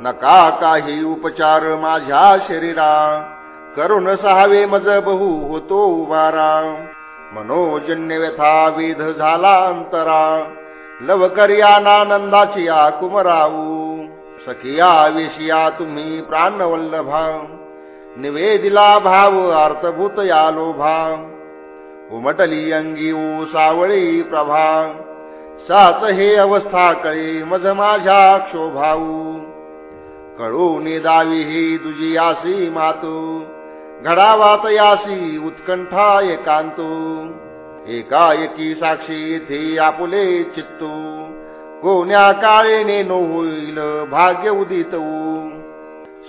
नका काही उपचार माझ्या शरीरा. करुण सहावे मज बहु होतो उभारा. मनोजन्य व्यथा वेध झाला अंतरा. लवकर्यानानंदाची या कुमराऊ सखिया विषया तुम्ही प्राणवल्लभा. निवेदिला भाव अर्थभूत या लोभा. उमटली अंगी ऊ सावळी प्रभा. साच हे अवस्था कळे मज माझ्या क्षोभाऊ कळून दावी ही तुझी आसी मातू. घडावात यासी उत्कंठा एकांतो. एकाएकी साक्षी येथे आपुले चित्तू. कोण्या काळेने नो होईल भाग्य उदित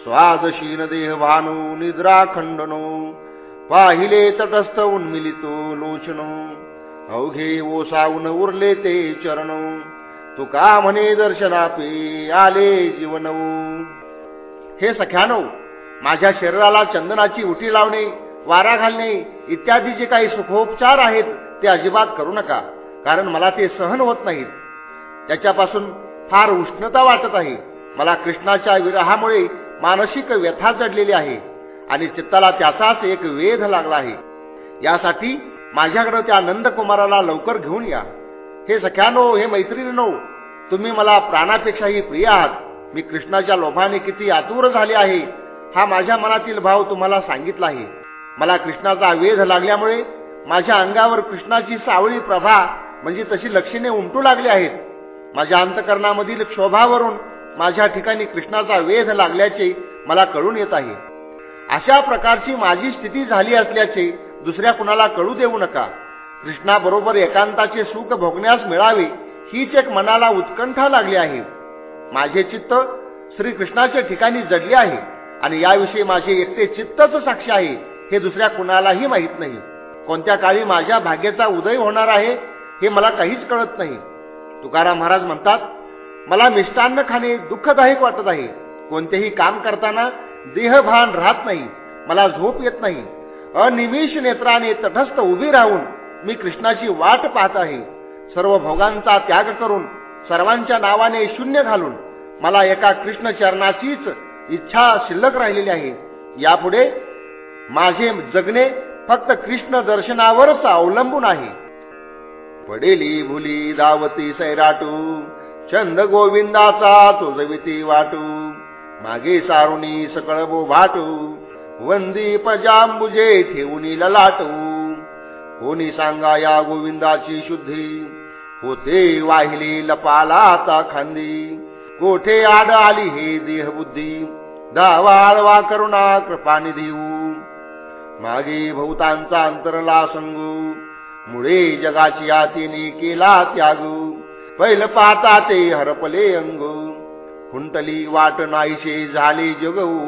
स्वादशीन देह भानू निद्रा खंडनो पाहिले तटस्थ उन्मिलितो लोचनो. अवघे ओसावून उरले ते चरणो. तू का म्हणे दर्शनापे आले जीवन हे सख्यानो माझ्या शरीराला चंदनाची उटी लावणे वारा घालणे इत्यादी जे काही सुखोपचार आहेत ते अजिबात करू नका कारण मला ते सहन होत नाहीत. त्याच्यापासून फार उष्णता वाटत आहे. मला कृष्णाच्या विरहामुळे मानसिक व्यथा जडलेली आहे आणि चित्ताला त्याचाच एक वेध लागला आहे. यासाठी माझ्याकडे त्या नंदकुमाराला लवकर घेऊन या. हे सख्यानो हे मैत्रिणीनो तुम्ही मला प्राणापेक्षाही प्रिय आहात. मी कृष्णाच्या लोभाने किती आतुर झाले आहे हा माझ्या मनातील भाव तुम्हाला सांगितला आहे. मला कृष्णाचा वेध लागल्यामुळे माझ्या अंगावर कृष्णाची सावळी प्रभा म्हणजे तशी लक्षणे उमटू लागली आहेत. माझ्या अंतकरणामधील क्षोभावरून माझ्या ठिकाणी कृष्णाचा वेध लागल्याचे मला कळून येत आहे. अशा प्रकारची माझी स्थिती झाली असल्याचे दुसऱ्या कुणाला कळू देऊ नका. कृष्णाबरोबर एकांताचे सुख भोगण्यास मिळावे हीच एक मनाला उत्कंठा लागली आहे. माझे चित्त श्रीकृष्णाच्या ठिकाणी जडले आहे आणि याविषयी माझे एकटे चित्तच साक्षी आहे हे दुसऱ्या कुणालाही माहीत नाही. कोणत्या काळी माझ्या भाग्याचा उदय होणार आहे हे मला काहीच कळत नाही. तुकाराम महाराज म्हणतात मला मिष्टान्न खाणे दुःखदायक वाटत आहे. कोणतेही काम करताना देहभान राहत नाही. मला झोप येत नाही. अनिमिष नेत्राने तटस्थ उभी राहून मी कृष्णाची वाट पाहत आहे. सर्व भोगांचा त्याग करून सर्वांच्या नावाने शून्य घालून मला एका कृष्ण चरणाचीच इच्छा शिल्लक राहिलेली आहे. यापुढे माझे जगणे फक्त कृष्ण दर्शनावरच अवलंबून आहे. पडेली भुली दावती सैराटू चंद गोविंदाचा तुझविती वाटू मागे सारुणी सकळ बो भाटू वंदी पजांबुजे ठेवून ललाटू. कोणी सांगा या गोविंदाची शुद्धी? होते वाहिली लपाला आता खांदी. कोठे आड आली हे देहबुद्धी? दावाळवा करुणा कृपानिधी मागे भूतांचा अंतरला संगू. मुळे जगाची आतीने केला त्यागू. पैल पाहता ते हरपले अंग. कुंटली वाट नाहीशे झाले जगऊ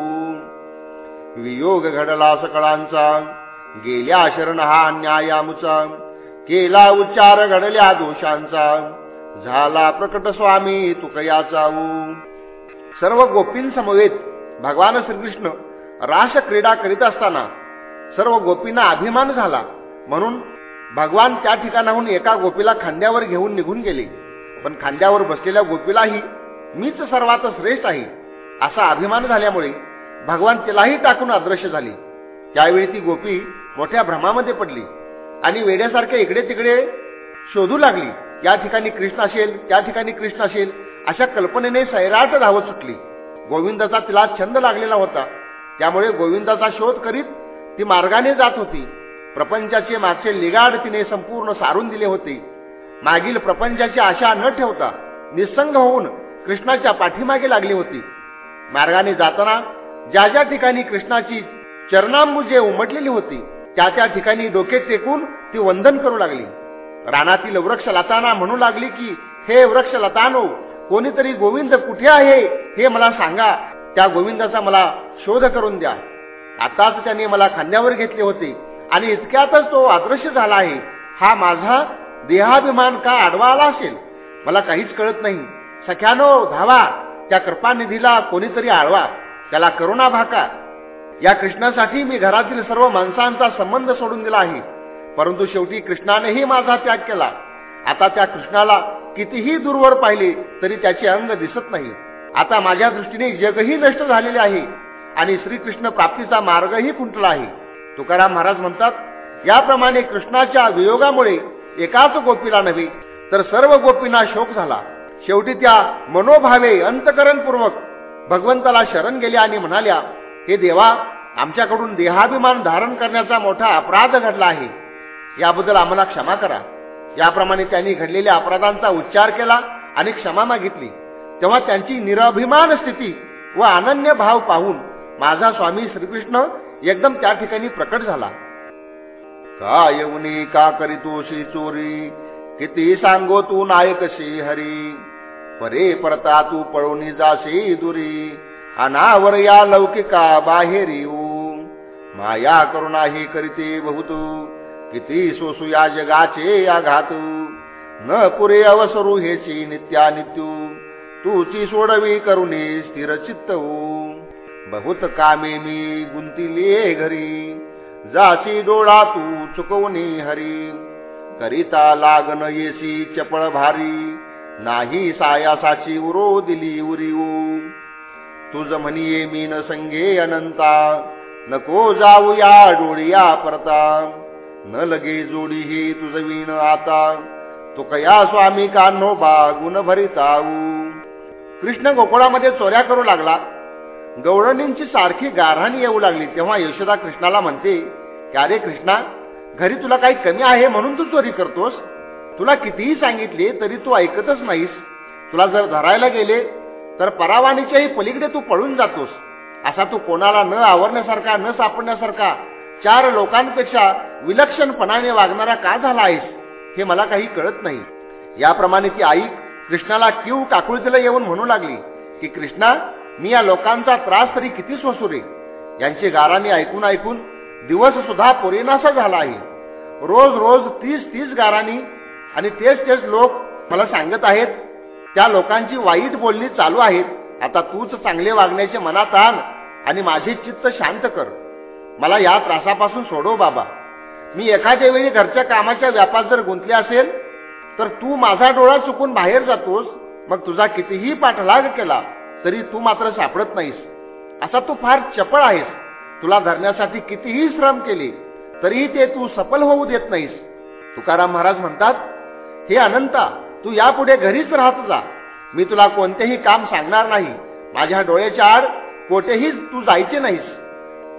वियोग घडला सकळांचा. गेल्या शरण हा न्यायामुचा केला उच्चार घडल्या दोषांचा. झाला प्रकट स्वामी तुकयाचा सर्व गोपींसमवेत भगवान श्रीकृष्ण रास क्रीडा करीत असताना सर्व गोपींना अभिमान झाला. म्हणून भगवान त्या ठिकाणाहून एका गोपीला खांद्यावर घेऊन निघून गेले. पण खांद्यावर बसलेल्या गोपीलाही मीच सर्वात श्रेष्ठ आहे असा अभिमान झाल्यामुळे भगवान तिलाही टाकून अदृश्य झाली. त्यावेळी ती गोपी मोठ्या भ्रमामध्ये पडली आणि वेड्यासारखे इकडे तिकडे शोधू लागली या ठिकाणी कृष्ण असेल त्या ठिकाणी कृष्ण असेल अशा कल्पनेने सैराट धावत सुटली. गोविंदाचा तिला छंद लागलेला होता. त्यामुळे गोविंदाचा शोध करीत ती मार्गाने जात होती. प्रपंचाचे मागचे लिगाड तिने संपूर्ण सारून दिले होते. मागील प्रपंचाची आशा न ठेवता निसंग होऊन कृष्णाच्या पाठीमागे लागली होती. मार्गाने जाताना ज्या ज्या ठिकाणी कृष्णाची चरणांबुजे उमटलेली होती. त्या त्या ठिकाणी डोके टेकून ती वंदन करू लागली. रानातील वृक्ष लताना म्हणू लागली की हे वृक्ष लतानो कोणीतरी गोविंद कुठे आहे? हे मला सांगा. त्या गोविंदाचा मला शोध करून द्या. आताच त्याने मला खांद्यावर घेतले होते आणि इतक्यातच तो अदृश्य झाला आहे. हा माझा देहाभिमान का आडवा आला असेल? मला काहीच कळत नाही. सख्यानो धावा. त्या कृपानिधीला कोणीतरी आळवा. त्याला करुणा भाका. या कृष्णासाठी मी घरातील सर्व माणसांचा संबंध सोडून दिला आहे. परंतु शेवटी कृष्णानेही माझा त्याग केला. आता त्या कृष्णाला कितीही दूरवर पाहिले तरी त्याचे अंग दिसत नाही. आता माझ्या दृष्टीने जगही नष्ट झालेले आहे आणि श्रीकृष्ण प्राप्तीचा मार्गही खुंटला आहे. तुकाराम महाराज म्हणतात याप्रमाणे कृष्णाच्या वियोगामुळे एकाच गोपीला नव्हे तर सर्व गोपींना शोक झाला. शेवटी त्या मनोभावे अंतकरणपूर्वक भगवंताला शरण गेल्या आणि म्हणाल्या हे देवा आमच्याकडून देहाभिमान धारण करण्याचा मोठा अपराध घडला आहे. याबद्दल आम्हाला क्षमा करा. याप्रमाणे त्यांनी घडलेल्या अपराधांचा उच्चार केला आणि क्षमा मागितली. तेव्हा त्यांची निराभिमान स्थिती व अनन्य भाव पाहून माझा स्वामी श्रीकृष्ण एकदम त्या ठिकाणी प्रकट झाला. का येऊनी का करीतोशी चोरी? किती सांगो तू नायकशी हरी परे परता तू पळून जाशी दुरी? अनावर या लौकिका बाहेर येऊ माया करुणा ही करीते बहुत किती सोसू या जगाचे आघातू. न पुरे अवसरू हेची नित्या नित्यू तूची सोडवी करुणे स्थिर चित्तऊ बहुत कामे मी गुंतिले घरी. जाची डोळा तू चुकवणी हरी. करिता लागन येशी चपळ भारी. नाही सायासाची उरो दिली उरीऊ तुझ म्हणिये मी न संगे अनंता. नको जाऊया डोळिया परता. न लगे जोडी ही तुझ विण आता. तो कया स्वामी कान्हो बा गुण भरिताऊ. कृष्ण गोकुळामध्ये चोऱ्या करू लागला. गौरणींची सारखी गारहाणी येऊ लागली. तेव्हा यशोदा कृष्णाला म्हणते की अरे कृष्णा घरी तुला काही कमी आहे म्हणून तू चोरी करतोस? तुला कितीही सांगितले तरी तू ऐकतच नाहीस. तुला जर धरायला गेले तर परावानीच्याही पलीकडे तू पळून जातोस. असा तू कोणाला न आवरण्यासारखा न सापडण्यासारखा चार लोकांपेक्षा विलक्षणपणाने वागणारा का झाला आहेस हे मला काही कळत नाही. याप्रमाणे ती आई कृष्णाला किव काकुळतीला येऊन म्हणू लागली की कृष्णा मी या लोकांचा त्रास तरी किती सोसू रे? यांची गाराणी ऐकून ऐकून दिवस सुद्धा पुरेनासा झाला आहे. रोज रोज तीस तीस गाराणी आणि तेच तेच लोक मला सांगत आहेत त्या लोकांची वाईट बोलणी चालू आहेत. आता तूच चांगले वागण्याचे मनात आण आणि माझे चित्त शांत कर. मला या त्रासापासून सोडव बाबा. मी एखाद्या वेळी घरच्या कामाच्या व्यापात जर गुंतले असेल तर तू माझा डोळा चुकून बाहेर जातोस. मग तुझा कितीही पाठलाग केला तरी तू मात्र सापडत नाहीस. असा तू फार चपळ आहेस. तुला धरण्यासाठी कितीही श्रम केले तरीही ते तू सफल होऊ देत नाहीस. तुकाराम महाराज म्हणतात हे अनंता तू यापुढे घरीच राहत जा. मी तुला कोणतेही काम सांगणार नाही. माझ्या डोळ्याच्या आड कोठेही तू जायचे नाहीस.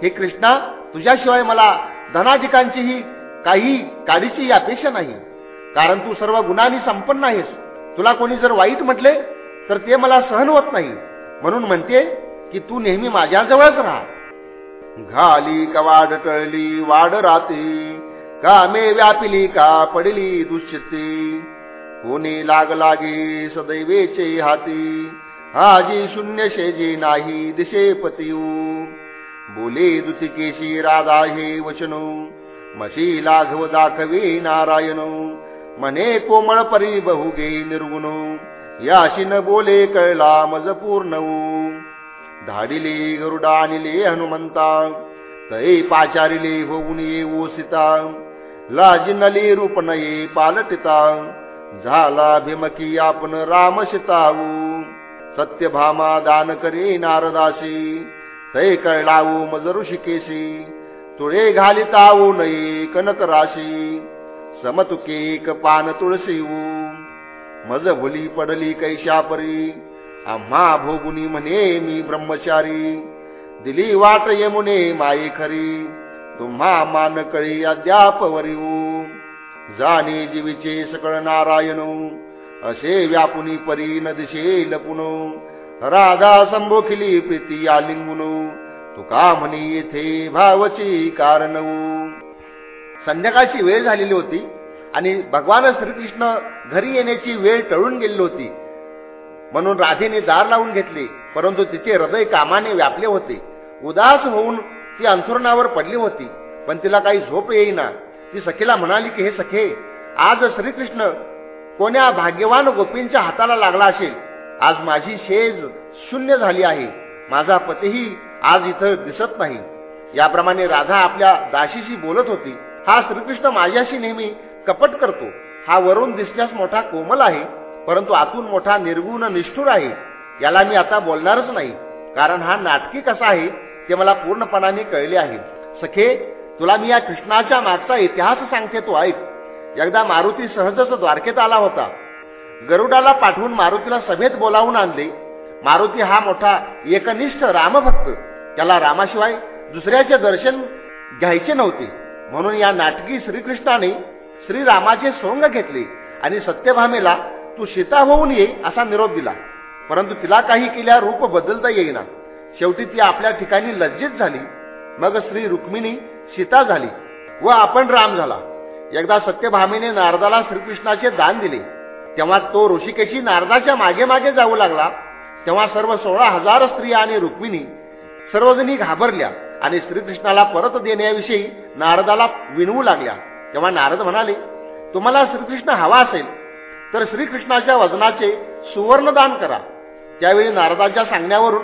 हे कृष्णा तुझ्याशिवाय मला धनाधिकांचीही काही काडीची अपेक्षा नाही. कारण तू सर्व गुणांनी संपन्न आहेस. तुला कोणी जर वाईट म्हटले तर ते मला सहन होत नाही. म्हणून म्हणते की तू नेहमी माझ्याजवळच राहा. घाली कवाड टळली वाड राते कामे व्यापिली का पडली दुश्चित्ती कोणी लाग लागी सदैवेचे हाती? हाजी शून्य शेजी नाही दिशे पतियू बोले दुतिकेशी राधा हे वचनो. मशी लाघव दाखवे नारायण. मने कोमळ परी बहुगे निर्गुण. याशी न बोले कळला मज पूर्ण धाडिले गरुडा आणले हनुमंता. तै पाचारिले होऊन ये ओसिता लाजिनले रूप नये पालटिता. झाला भीमकी आपण राम शितावू. सत्यभामा दान करी नारदाशी. तै कळलाऊ मज ऋषिकेशी तुळे ताऊ नये कनक राशी. समतुकेक पान तुळशीऊ मज भुली पडली कैशापरी. आम्हा भोगुनी म्हणे मी ब्रह्मचारी. दिली वाट यमुने माये खरी. तुम्हा मान कळी अद्याप वरीऊ जाणे जीवीचे सकळ नारायण असे व्यापुनी परी न दिशे लपुन राधा संभोखिली प्रीती आलिंगुन तुका म्हणी येथे भावची कारण संध्याकाळची वेळ झालेली होती आणि भगवान श्रीकृष्ण घरी येण्याची वेळ टळून गेली होती. म्हणून राधेने दार लावून घेतले परंतु तिचे हृदय कामाने व्यापले होते. उदास होऊन ती अंथुरणावर पडली होती पण तिला काही झोप येईना. ती सखेला म्हणाली की हे सखे आज श्रीकृष्ण कोण्या भाग्यवान गोपींच्या हाताला लागला असेल आज माझी शेज शून्य झाली आहे. माझा पतीही आज इथं दिसत नाही. याप्रमाणे राधा आपल्या दाशीशी बोलत होती. हा श्रीकृष्ण माझ्याशी नेहमी कपट करतो. हा वरून दिसण्यास मोठा कोमल आहे परंतु आतून मोठा निर्गुण निष्ठुर आहे. याला मी आता बोलणारच नाही कारण हा नाटकी कसा आहे ते मला पूर्णपणाने कळले आहे. सखे तुला मी या कृष्णाच्या मागचा इतिहास सांगते तो ऐक. एकदा मारुती सहजच द्वारकेत आला होता. गरुडाला पाठवून मारुतीला सभेत बोलावून आणले. मारुती हा मोठा एकनिष्ठ रामभक्त. त्याला रामाशिवाय दुसऱ्याचे दर्शन घ्यायचे नव्हते. म्हणून या नाटकी श्रीकृष्णाने श्रीरामाचे सोंग घेतले आणि सत्यभामेला तू सीता होऊन ये असा निरोप दिला. परंतु तिला काही केल्या रूप बदलता येईना. शेवटी ती आपल्या ठिकाणी लज्जित झाली. मग श्री रुक्मिणी सीता झाली व आपण राम झाला. एकदा सत्यभामेने नारदाला श्रीकृष्णाचे दान दिले. तेव्हा तो ऋषिकेशी नारदाच्या मागे मागे जाऊ लागला. तेव्हा सर्व सोळा हजार स्त्रिया आणि रुक्मिणी सर्वजणी घाबरल्या आणि श्रीकृष्णाला परत देण्याविषयी नारदाला विनवू लागल्या. तेव्हा नारद म्हणाले तुम्हाला श्रीकृष्ण हवा असेल तर श्रीकृष्णाच्या वजनाचे सुवर्णदान करा. त्यावेळी नारदाच्या सांगण्यावरून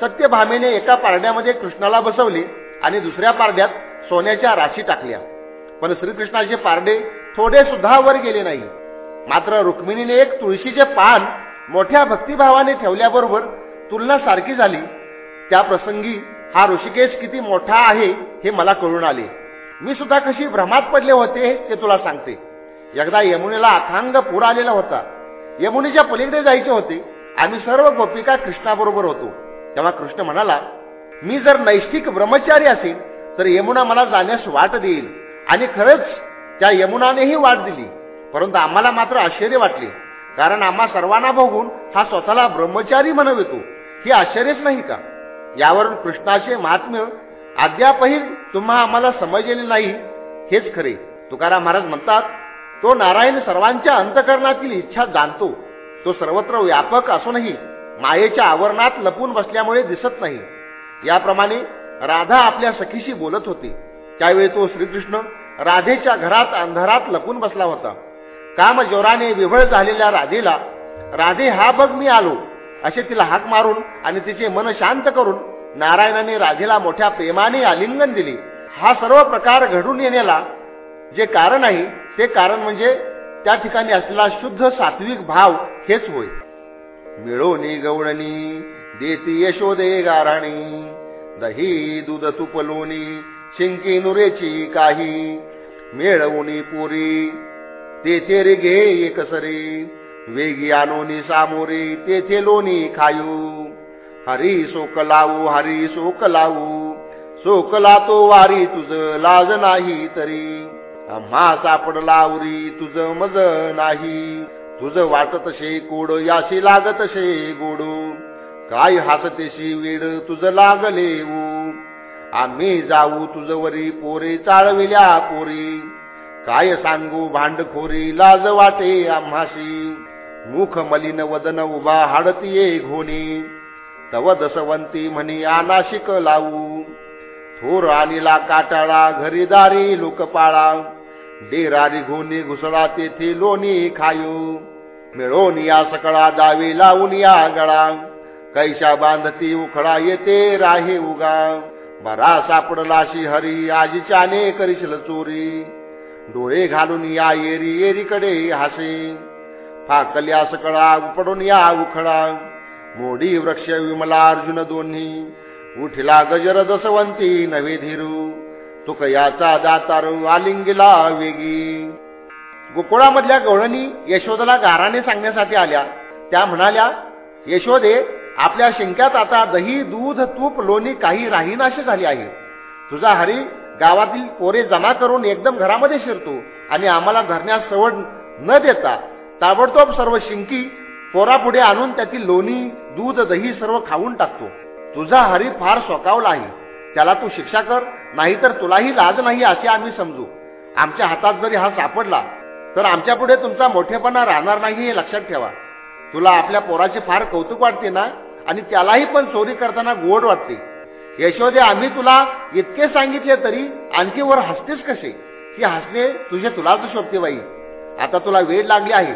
सत्यभामेने एका पारड्यामध्ये कृष्णाला बसवले. आणि दुसऱ्या पारड्यात सोन्याच्या राशी टाकल्या. पण श्रीकृष्णाचे पारडे थोडे सुद्धा वर गेले नाही. मात्र रुक्मिणीने एक तुळशीचे पान मोठ्या भक्तिभावाने ठेवल्याबरोबर तुलना सारखी झाली. त्या प्रसंगी हा ऋषिकेश किती मोठा आहे हे मला कळून आले. मी सुद्धा कशी भ्रमात पडले होते ते तुला सांगते. एकदा यमुनेला अथांग पूर आलेला होता. यमुनेच्या पलीकडे जायचे होते. आम्ही सर्व गोपिका कृष्णाबरोबर होतो. तेव्हा कृष्ण म्हणाला मी जर नैष्ठिक ब्रह्मचारी असेल तर यमुना मला जाण्यास वाट देईल. आणि खरंच त्या यमुनानेही वाट दिली. परंतु आम्हाला मात्र आश्चर्य वाटले. कारण आम्हा सर्वांना बघून हा स्वतःला ब्रह्मचारी म्हणवितो. हे आश्चर्यच नाही का? यावरून कृष्णाचे महात्म्य अद्यापही तुम्हा आम्हाला समजलेले नाही. हेच खरे. तुकाराम महाराज म्हणतात तो नारायण सर्वांच्या अंतकरणातील इच्छा जाणतो. तो सर्वत्र व्यापक असूनही मायेच्या आवरणात लपून बसल्यामुळे दिसत नाही. याप्रमाणे राधा आपल्या सखीशी बोलत होती. त्यावेळी तो श्रीकृष्ण राधेच्या घरात अंधारात लपून बसला होता. काम जोराने विभळ झालेल्या राधेला राधे हा बघ मी आलो. असे तिला हाक मारून आणि तिचे मन शांत करून नारायणाने राधेला मोठ्या प्रेमाने आलिंगन दिले. हा सर्व प्रकार घडून येण्याला जे कारण आहे ते कारण म्हणजे त्या ठिकाणी असलेला शुद्ध सात्विक भाव हेच होय. मिळोनी गवळणी देती यशोदे गाराणी. दही दूध तुपलोनी शिंकी नुरेची काही मेळवणी पुरी. तेथे रे घे एकसरे वेगी आणोनी सामोरी तेथे लोणी खायू. हरी सोक लावू हरी सोक लावू. सोकला तो वारी तुझ लाज नाही तरी. आम्हा सापडला उरी तुझ मज नाही. तुझ वाटत शे कोड याशी लागत शे गोडू. काय हसतेशी वेड तुझ लागले आम्ही जाऊ तुझ वरी पोरे चाळविल्या पोरी. काय सांगू भांडखोरी लाज वाटे आम्हाशी? मुख मलिन वदन उभा हाडतीये घोणी. तव दसवंती म्हणी आनाशिक लावू. थोर आलीला काटाळा घरीदारी लोकपाळा. डेरारी घोणी घुसळा तेथे लोणी खायू. मिळून या सकळा दावे लावून या गळा. कैशा बांधती उखडा येते राहे उगा बरा सापडलाशी हरी आजीच्याने करिशल चोरी. डोळे घालून या येरी येरीकडे हसे. फाकल्या सकळा उपडून या उखडा. मोडी वृक्ष विमला अर्जुन दोन्ही. उठला गजर दसवंती नवे धीरू. तुक याचा दातारू आलिंगीला वेगी. गोकुळामधल्या गवळणी यशोदला गाराने सांगण्यासाठी आल्या. त्या म्हणाल्या यशोदे आपल्या शिंक्यात आता दही दूध तूप लोणी काही राहीनाशी झाली आहे. तुझा हरी गावातील पोरे जमा करून एकदम घरामध्ये शिरतो आणि आम्हाला धरण्यास सवड न देता ताबडतोब सर्व शिंकी पोरापुढे आणून त्यातील लोणी दूध दही सर्व खाऊन टाकतो. तुझा हरी फार स्वकावला आहे. त्याला तू शिक्षा कर नाहीतर तुलाही लाज नाही असे आम्ही समजू. आमच्या हातात जरी हा सापडला तर आमच्यापुढे तुमचा मोठेपणा राहणार नाही हे लक्षात ठेवा. तुला आपल्या पोराचे फार कौतुक वाटते ना? आणि त्यालाही पण चोरी करताना गोड वाटते. यशोदे आम्ही तुला इतके सांगितले तरी आणखी वर हसतेस कसे? की हसणे तुझे तुलाच शोभते बाई. आता तुला वेळ लागली आहे.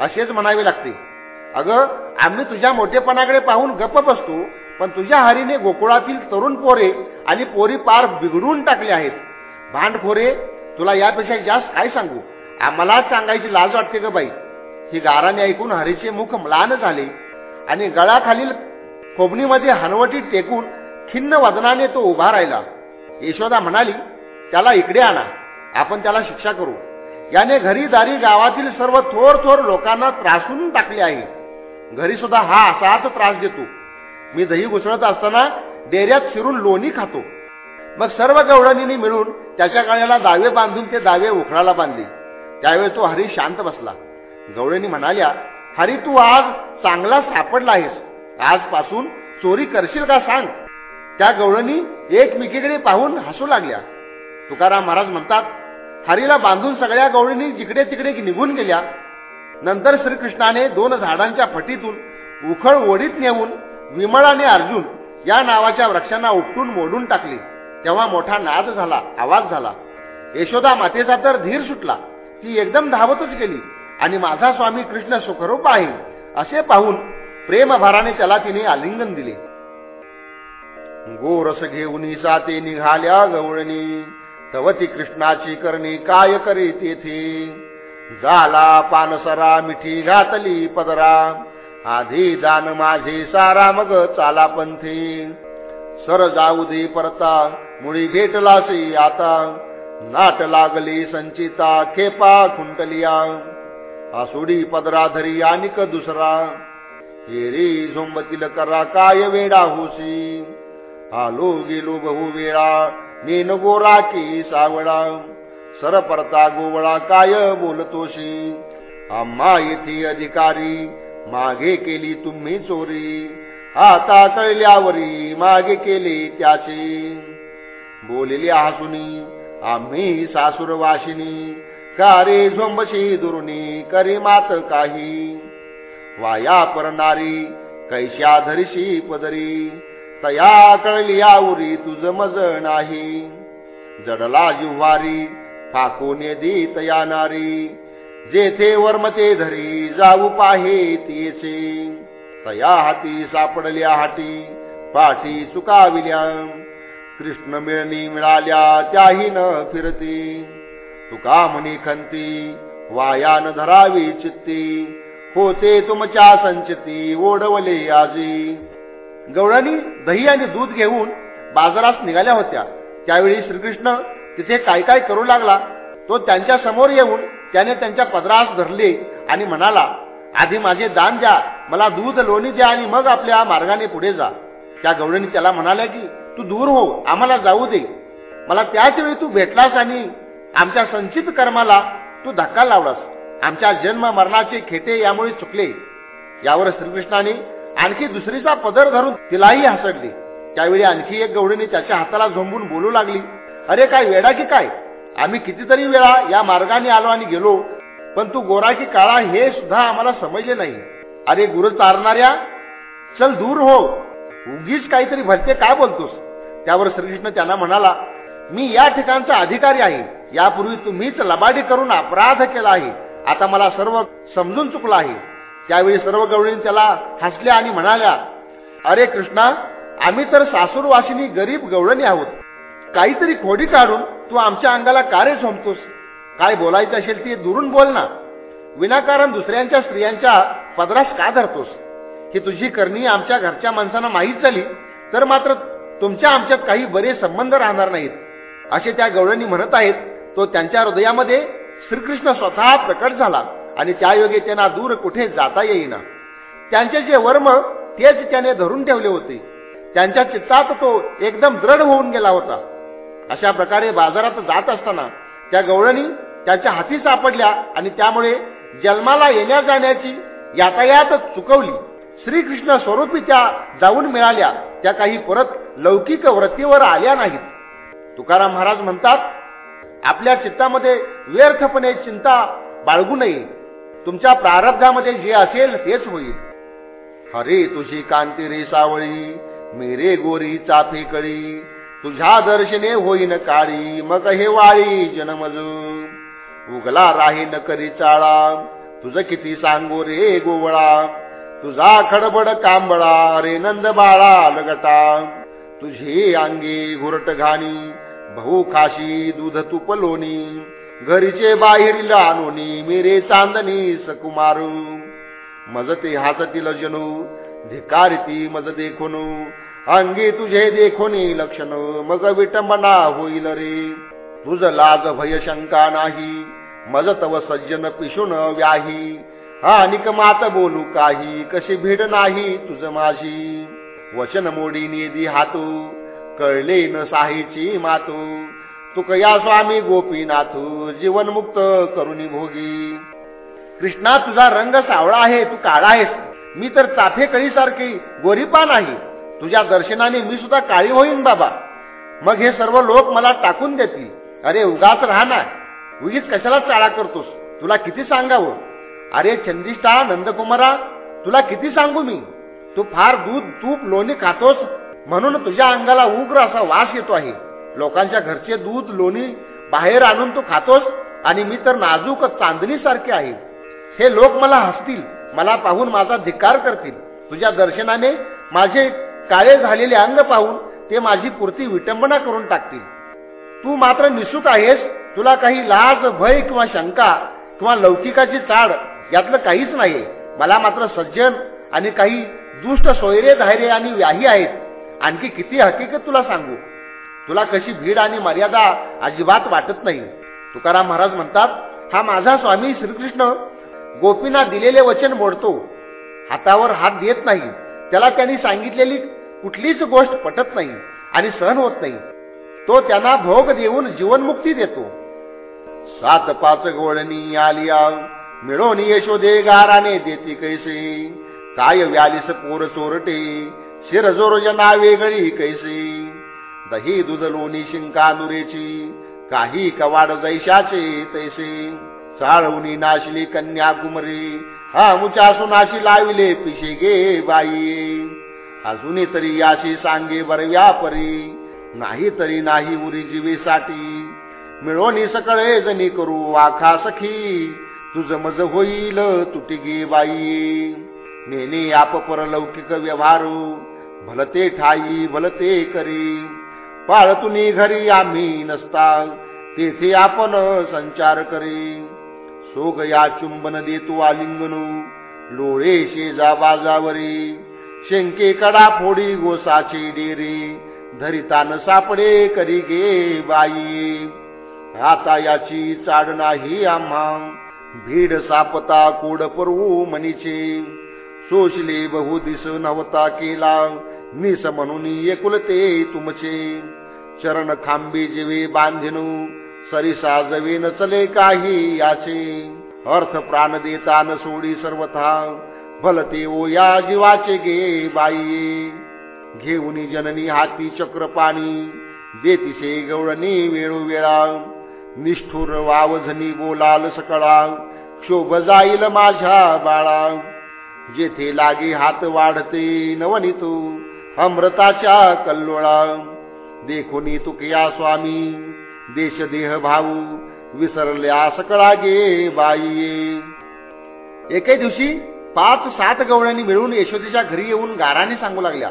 असेच म्हणावे लागते. अगं आम्ही तुझ्या मोठेपणाकडे पाहून गप्प बसतो पण तुझ्या हरीने गोकुळातील तरुण पोरे आणि पोरी पार बिघडून टाकले आहेत. भांडखोरे तुला यापेक्षा जास्त काय सांगू? आम्हालाच सांगायची लाज वाटते ग बाई. ही गाराने ऐकून हरीचे मुख म्लान झाले. आणि गळाखालील कोबणीमध्ये हनवटी टेकून खिन्न वजनाने तो उभा राहिला. यशोदा म्हणाली त्याला इकडे आणा. आपण त्याला शिक्षा करू. याने घरी दारी गावातील सर्व थोर थोर लोकांना त्रासून टाकले आहे. घरी सुद्धा हा असाच त्रास देतो. मी दही घुसळत असताना डेऱ्यात शिरून लोणी खातो. मग सर्व गवळणींनी मिळून त्याच्या गळ्याला दावे बांधून ते दावे उखळाला बांधले. त्यावेळी तो हरी शांत बसला. गवळणी म्हणाल्या हरी तू आज चांगला सापडला आहेस. आजपासून चोरी करशील का सांग. त्या गवळणी एकमेकीकडे पाहून हसू लागल्या. तुकाराम महाराज म्हणतात हरीला बांधून सगळ्या गवळणी जिकडे तिकडे निघून गेल्या. नंतर श्रीकृष्णाने दोन झाडांच्या फटीतून उखळ ओढीत नेऊन विमळ आणि अर्जुन या नावाच्या वृक्षांना उपटून मोडून टाकले. तेव्हा मोठा नाद झाला आवाज झाला. यशोदा मातेचा तर धीर सुटला. ती एकदम धावतच गेली. आणि माझा स्वामी कृष्ण सुखरूप आहे असे पाहून प्रेमभाराने त्याला तिने आलिंगन दिले. गोरस घेऊन ते निघाल्या गवळणी तवती कृष्णाची करणी काय करी तेथे. झाला पानसरा मिठी घातली पदरा आधी दान माझे सारा मग चाला पंथी. सर जाऊ दे परता मुळी भेटलासी आता नाट लागली संचिता खेपा खुंटलिया. असुडी पदराधरी आणिक दुसरा. येरी झोंबतील करा काय वेडा होसी. आलो गेलो बहु वेळा नेन गोरा की सावळा. सर परता गोवळा काय बोलतोशी. आम्हा येथे अधिकारी मागे केली तुम्ही चोरी. आता कळल्यावरी मागे केले त्याची. बोलली हसुनी आम्ही सासूरवाशिनी कारे झोंबशी दुरुनी करी मात काही. वाया परणारी कैशा धरिशी पदरी तया कळली आवरी तुझ मज नाही. जडला जिव्हारी फाकून दी तया नारी जेथे वर्मते धरी जाऊ पाहे तेचे तया हाती सापडल्या हाटी पाठी चुकाविल्या कृष्ण मिळणी मिळाल्या त्याही न फिरती. तुका म्हणी खंती वायान धरावी चित्ती होते तुमच्या संचिती ओढवले आजी. गवळणी दही आणि दूध घेऊन बाजारात निघाल्या होत्या. त्यावेळी श्रीकृष्ण तिथे काय काय करू लागला तो त्यांच्यासमोर येऊन त्याने त्यांच्या पदरास धरले आणि म्हणाला आधी माझे दान द्या मला दूध लोणी द्या आणि मग आपल्या मार्गाने पुढे जा. त्या गवळणी त्याला म्हणाल्या की तू दूर हो आम्हाला जाऊ दे. मला त्याच वेळी तू भेटलास आणि आमच्या संचित कर्माला तू धक्का लावलास. आमच्या जन्म मरणाचे खेटे यामुळे चुकले. यावर श्रीकृष्णाने आणखी दुसरीचा पदर धरून तिलाही हसडली. त्यावेळी आणखी एक गवळीने त्याच्या हाताला झोंबून बोलू लागली. अरे काय वेडा की काय? आम्ही कितीतरी वेळा या मार्गाने आलो आणि गेलो पण तू गोरा की काळा हे सुद्धा आम्हाला समजले नाही. अरे गुरु चारणाऱ्या चल दूर हो. उगीच काहीतरी भरते काय बोलतोस? त्यावर श्रीकृष्ण त्यांना म्हणाला मी या ठिकाणचा अधिकारी आहे. यापूर्वी तुम्हीच लबाडी करून अपराध केला आहे. आता मला सर्व समजून चुकलं आहे. त्यावेळी सर्व गवळीने त्याला हसल्या आणि म्हणाल्या अरे कृष्णा आम्ही तर सासूरवासिनी गरीब गवळणी आहोत. काहीतरी खोडी काढून तू आमच्या अंगाला का रे झोमतोस काय बोलायचं असेल ते दुरून बोल ना. विनाकारण दुसऱ्यांच्या स्त्रियांच्या पदरास का धरतोस? ही तुझी करणी आमच्या घरच्या माणसांना माहीत झाली तर मात्र तुमच्या आमच्यात काही बरे संबंध राहणार नाहीत. असे त्या गवळणी म्हणत आहेत तो त्यांच्या हृदयामध्ये श्रीकृष्ण स्वतः प्रकट झाला आणि त्यायोगे त्यांना दूर कुठे जाता येईना. त्यांचे जे वर्म तेच त्याने धरून ठेवले होते. त्यांच्या चित्तात तो एकदम दृढ होऊन गेला होता. अशा प्रकारे बाजारात जात असताना त्या गवळणी त्यांच्या हाती सापडल्या आणि त्यामुळे जन्माला येण्या जाण्याची यातायात चुकवली. श्रीकृष्ण स्वरूपी त्या जाऊन मिळाल्या. त्या काही परत लौकिक व्रतीवर आल्या नाहीत. तुकाराम महाराज म्हणतात आपल्या चित्तामध्ये व्यर्थपणे चिंता बाळगू नये. तुमच्या प्रारब्धामध्ये जे असेल तेच होईल. हरे तुझी कांती रे सावळी मेरे गोरी चाफे कळी. तुझ्या दर्शने होईन काळी मग हे वाळी जनमज. उगला राही न करी चाळा तुझ किती सांगो रे गोवळा. तुझा खडबड कांबळा रे नंद बाळा लगटा. तुझे अंगी घुरट घाणी बहु खाशी दूध तुप लोणी घरीचे बाहेरील आणोनी मेरे चांदणी सकुमारू. मजते हाततील जनू धिकारिती मज देखून अंगी तुझे देखोनी लक्षण मग विटंबना होईल रे. तुझ लाज भय शंका नाही मज तव सज्जन पिशून व्याही. हा अनिक मात बोलू काही कशी भीड नाही तुझ माझी. वचन मोडी नेदी हातू कळले न साहीची मातू. तुकया स्वामी गोपीनाथू जीवनमुक्त करुणी भोगी. कृष्णा तुझा रंग सावळा आहे तू काळा आहेस. मी तर चाफे सारखी गोरीपा नाही. तुझ्या दर्शनाने मी सुद्धा काळी होईन बाबा. मग हे सर्व लोक मला टाकून देतील. अरे उगाच राहणार. उगीच कशाला चाळा करतोस? तुला किती सांगावं? अरे चंदिष्ठा नंदकुमारा तुला किती सांगू मी? तू फार दूध तूप लोणी खातोस म्हणून तुझ्या अंगाला उग्र असा वास येतो आहे. लोकांच्या घरचे दूध लोणी बाहेर आणून तू खातोस आणि मी तर नाजूक चांदणी सारखे आहे. हे लोक मला हसतील मला पाहून माझा धिकार करतील. तुझ्या दर्शनाने माझे काळे झालेले अंग पाहून ते माझी पुरती विटंबना करून टाकतील. तू मात्र निसुक आहेस तुला काही लाज भय किंवा शंका किंवा लौकिकाची चाड यातलं काहीच नाही मला मात्र सज्जन आणि काही दुष्ट सोयरे धायरे आणि व्याही आहेत. आणखी किती हकीकत तुला सांगू? तुला कशी भीड आणि मर्यादा अजिबात वाटत नाही. तुकाराम महाराज म्हणतात हा माझा स्वामी श्रीकृष्ण गोपींना दिलेले वचन मोडतो. हातावर हात देत नाही. त्याला त्यांनी सांगितलेली कुठलीच गोष्ट पटत नाही आणि सहन होत नाही. तो त्यांना भोग देऊन जीवनमुक्ती देतो. सात पाच गोळणी आलिया मिळून यशोदे गाराने देती कैसे? काय व्यालीस पोर चोरटे? शिरजोर जना वेगळी कैसे? दही दुध लोणी शिंका नुरेची काही कवाड जैशाचे तैसे. चाळवणी नाशली कन्या कुमरी हा मुचा सुनाशी लाविले पिशे गे बाई. अजूनही तरी याशी सांगे बरव्या परी नाही तरी नाही उरी जीवेसाठी. मिळवणी सकळे जनी करू वाखा सखी तुझ मज होईल तुटी गे बाई. नेने आप परलौकिक व्यवहारू भलते ठाई भलते करी। पाळतुनी घरी आम्ही नसता तेथे आपण संचार करी। सोग या चुंबन देतो आलिंगनू लोळे शेजा बाजावरी। शेंके कडा फोडी गोसाचे डेरे धरितान सापडे करी गे बाई। आता याची चाड नाही आम्हा भीड सापता कोड परवू मनीचे। सोशले बहु दिस नवता केला. निस म्हणून एकुलते तुमचे. चरण खांबी जिवे बांधिनू सरिसा जवे न चले काही याचे. अर्थ प्राण देता न सोडी सर्वथा भलते ओ या जीवाचे गे बाई घेऊन जननी हाती चक्र पाणी देतिसे गवळणी वेळोवेळा निष्ठुर वावझनी बोलाल सकळा क्षोभ जाईल माझ्या बाळा. जेथे लागे हात वाढते नवनीतू अमृताच्या कल्लोळा. देखोनी तुकया स्वामी देश देह भाऊ विसरल्या सकळा गे बाई एके दिवशी पाच सात गवळ्यांनी मिळून यशोदेच्या घरी येऊन गाराने सांगू लागल्या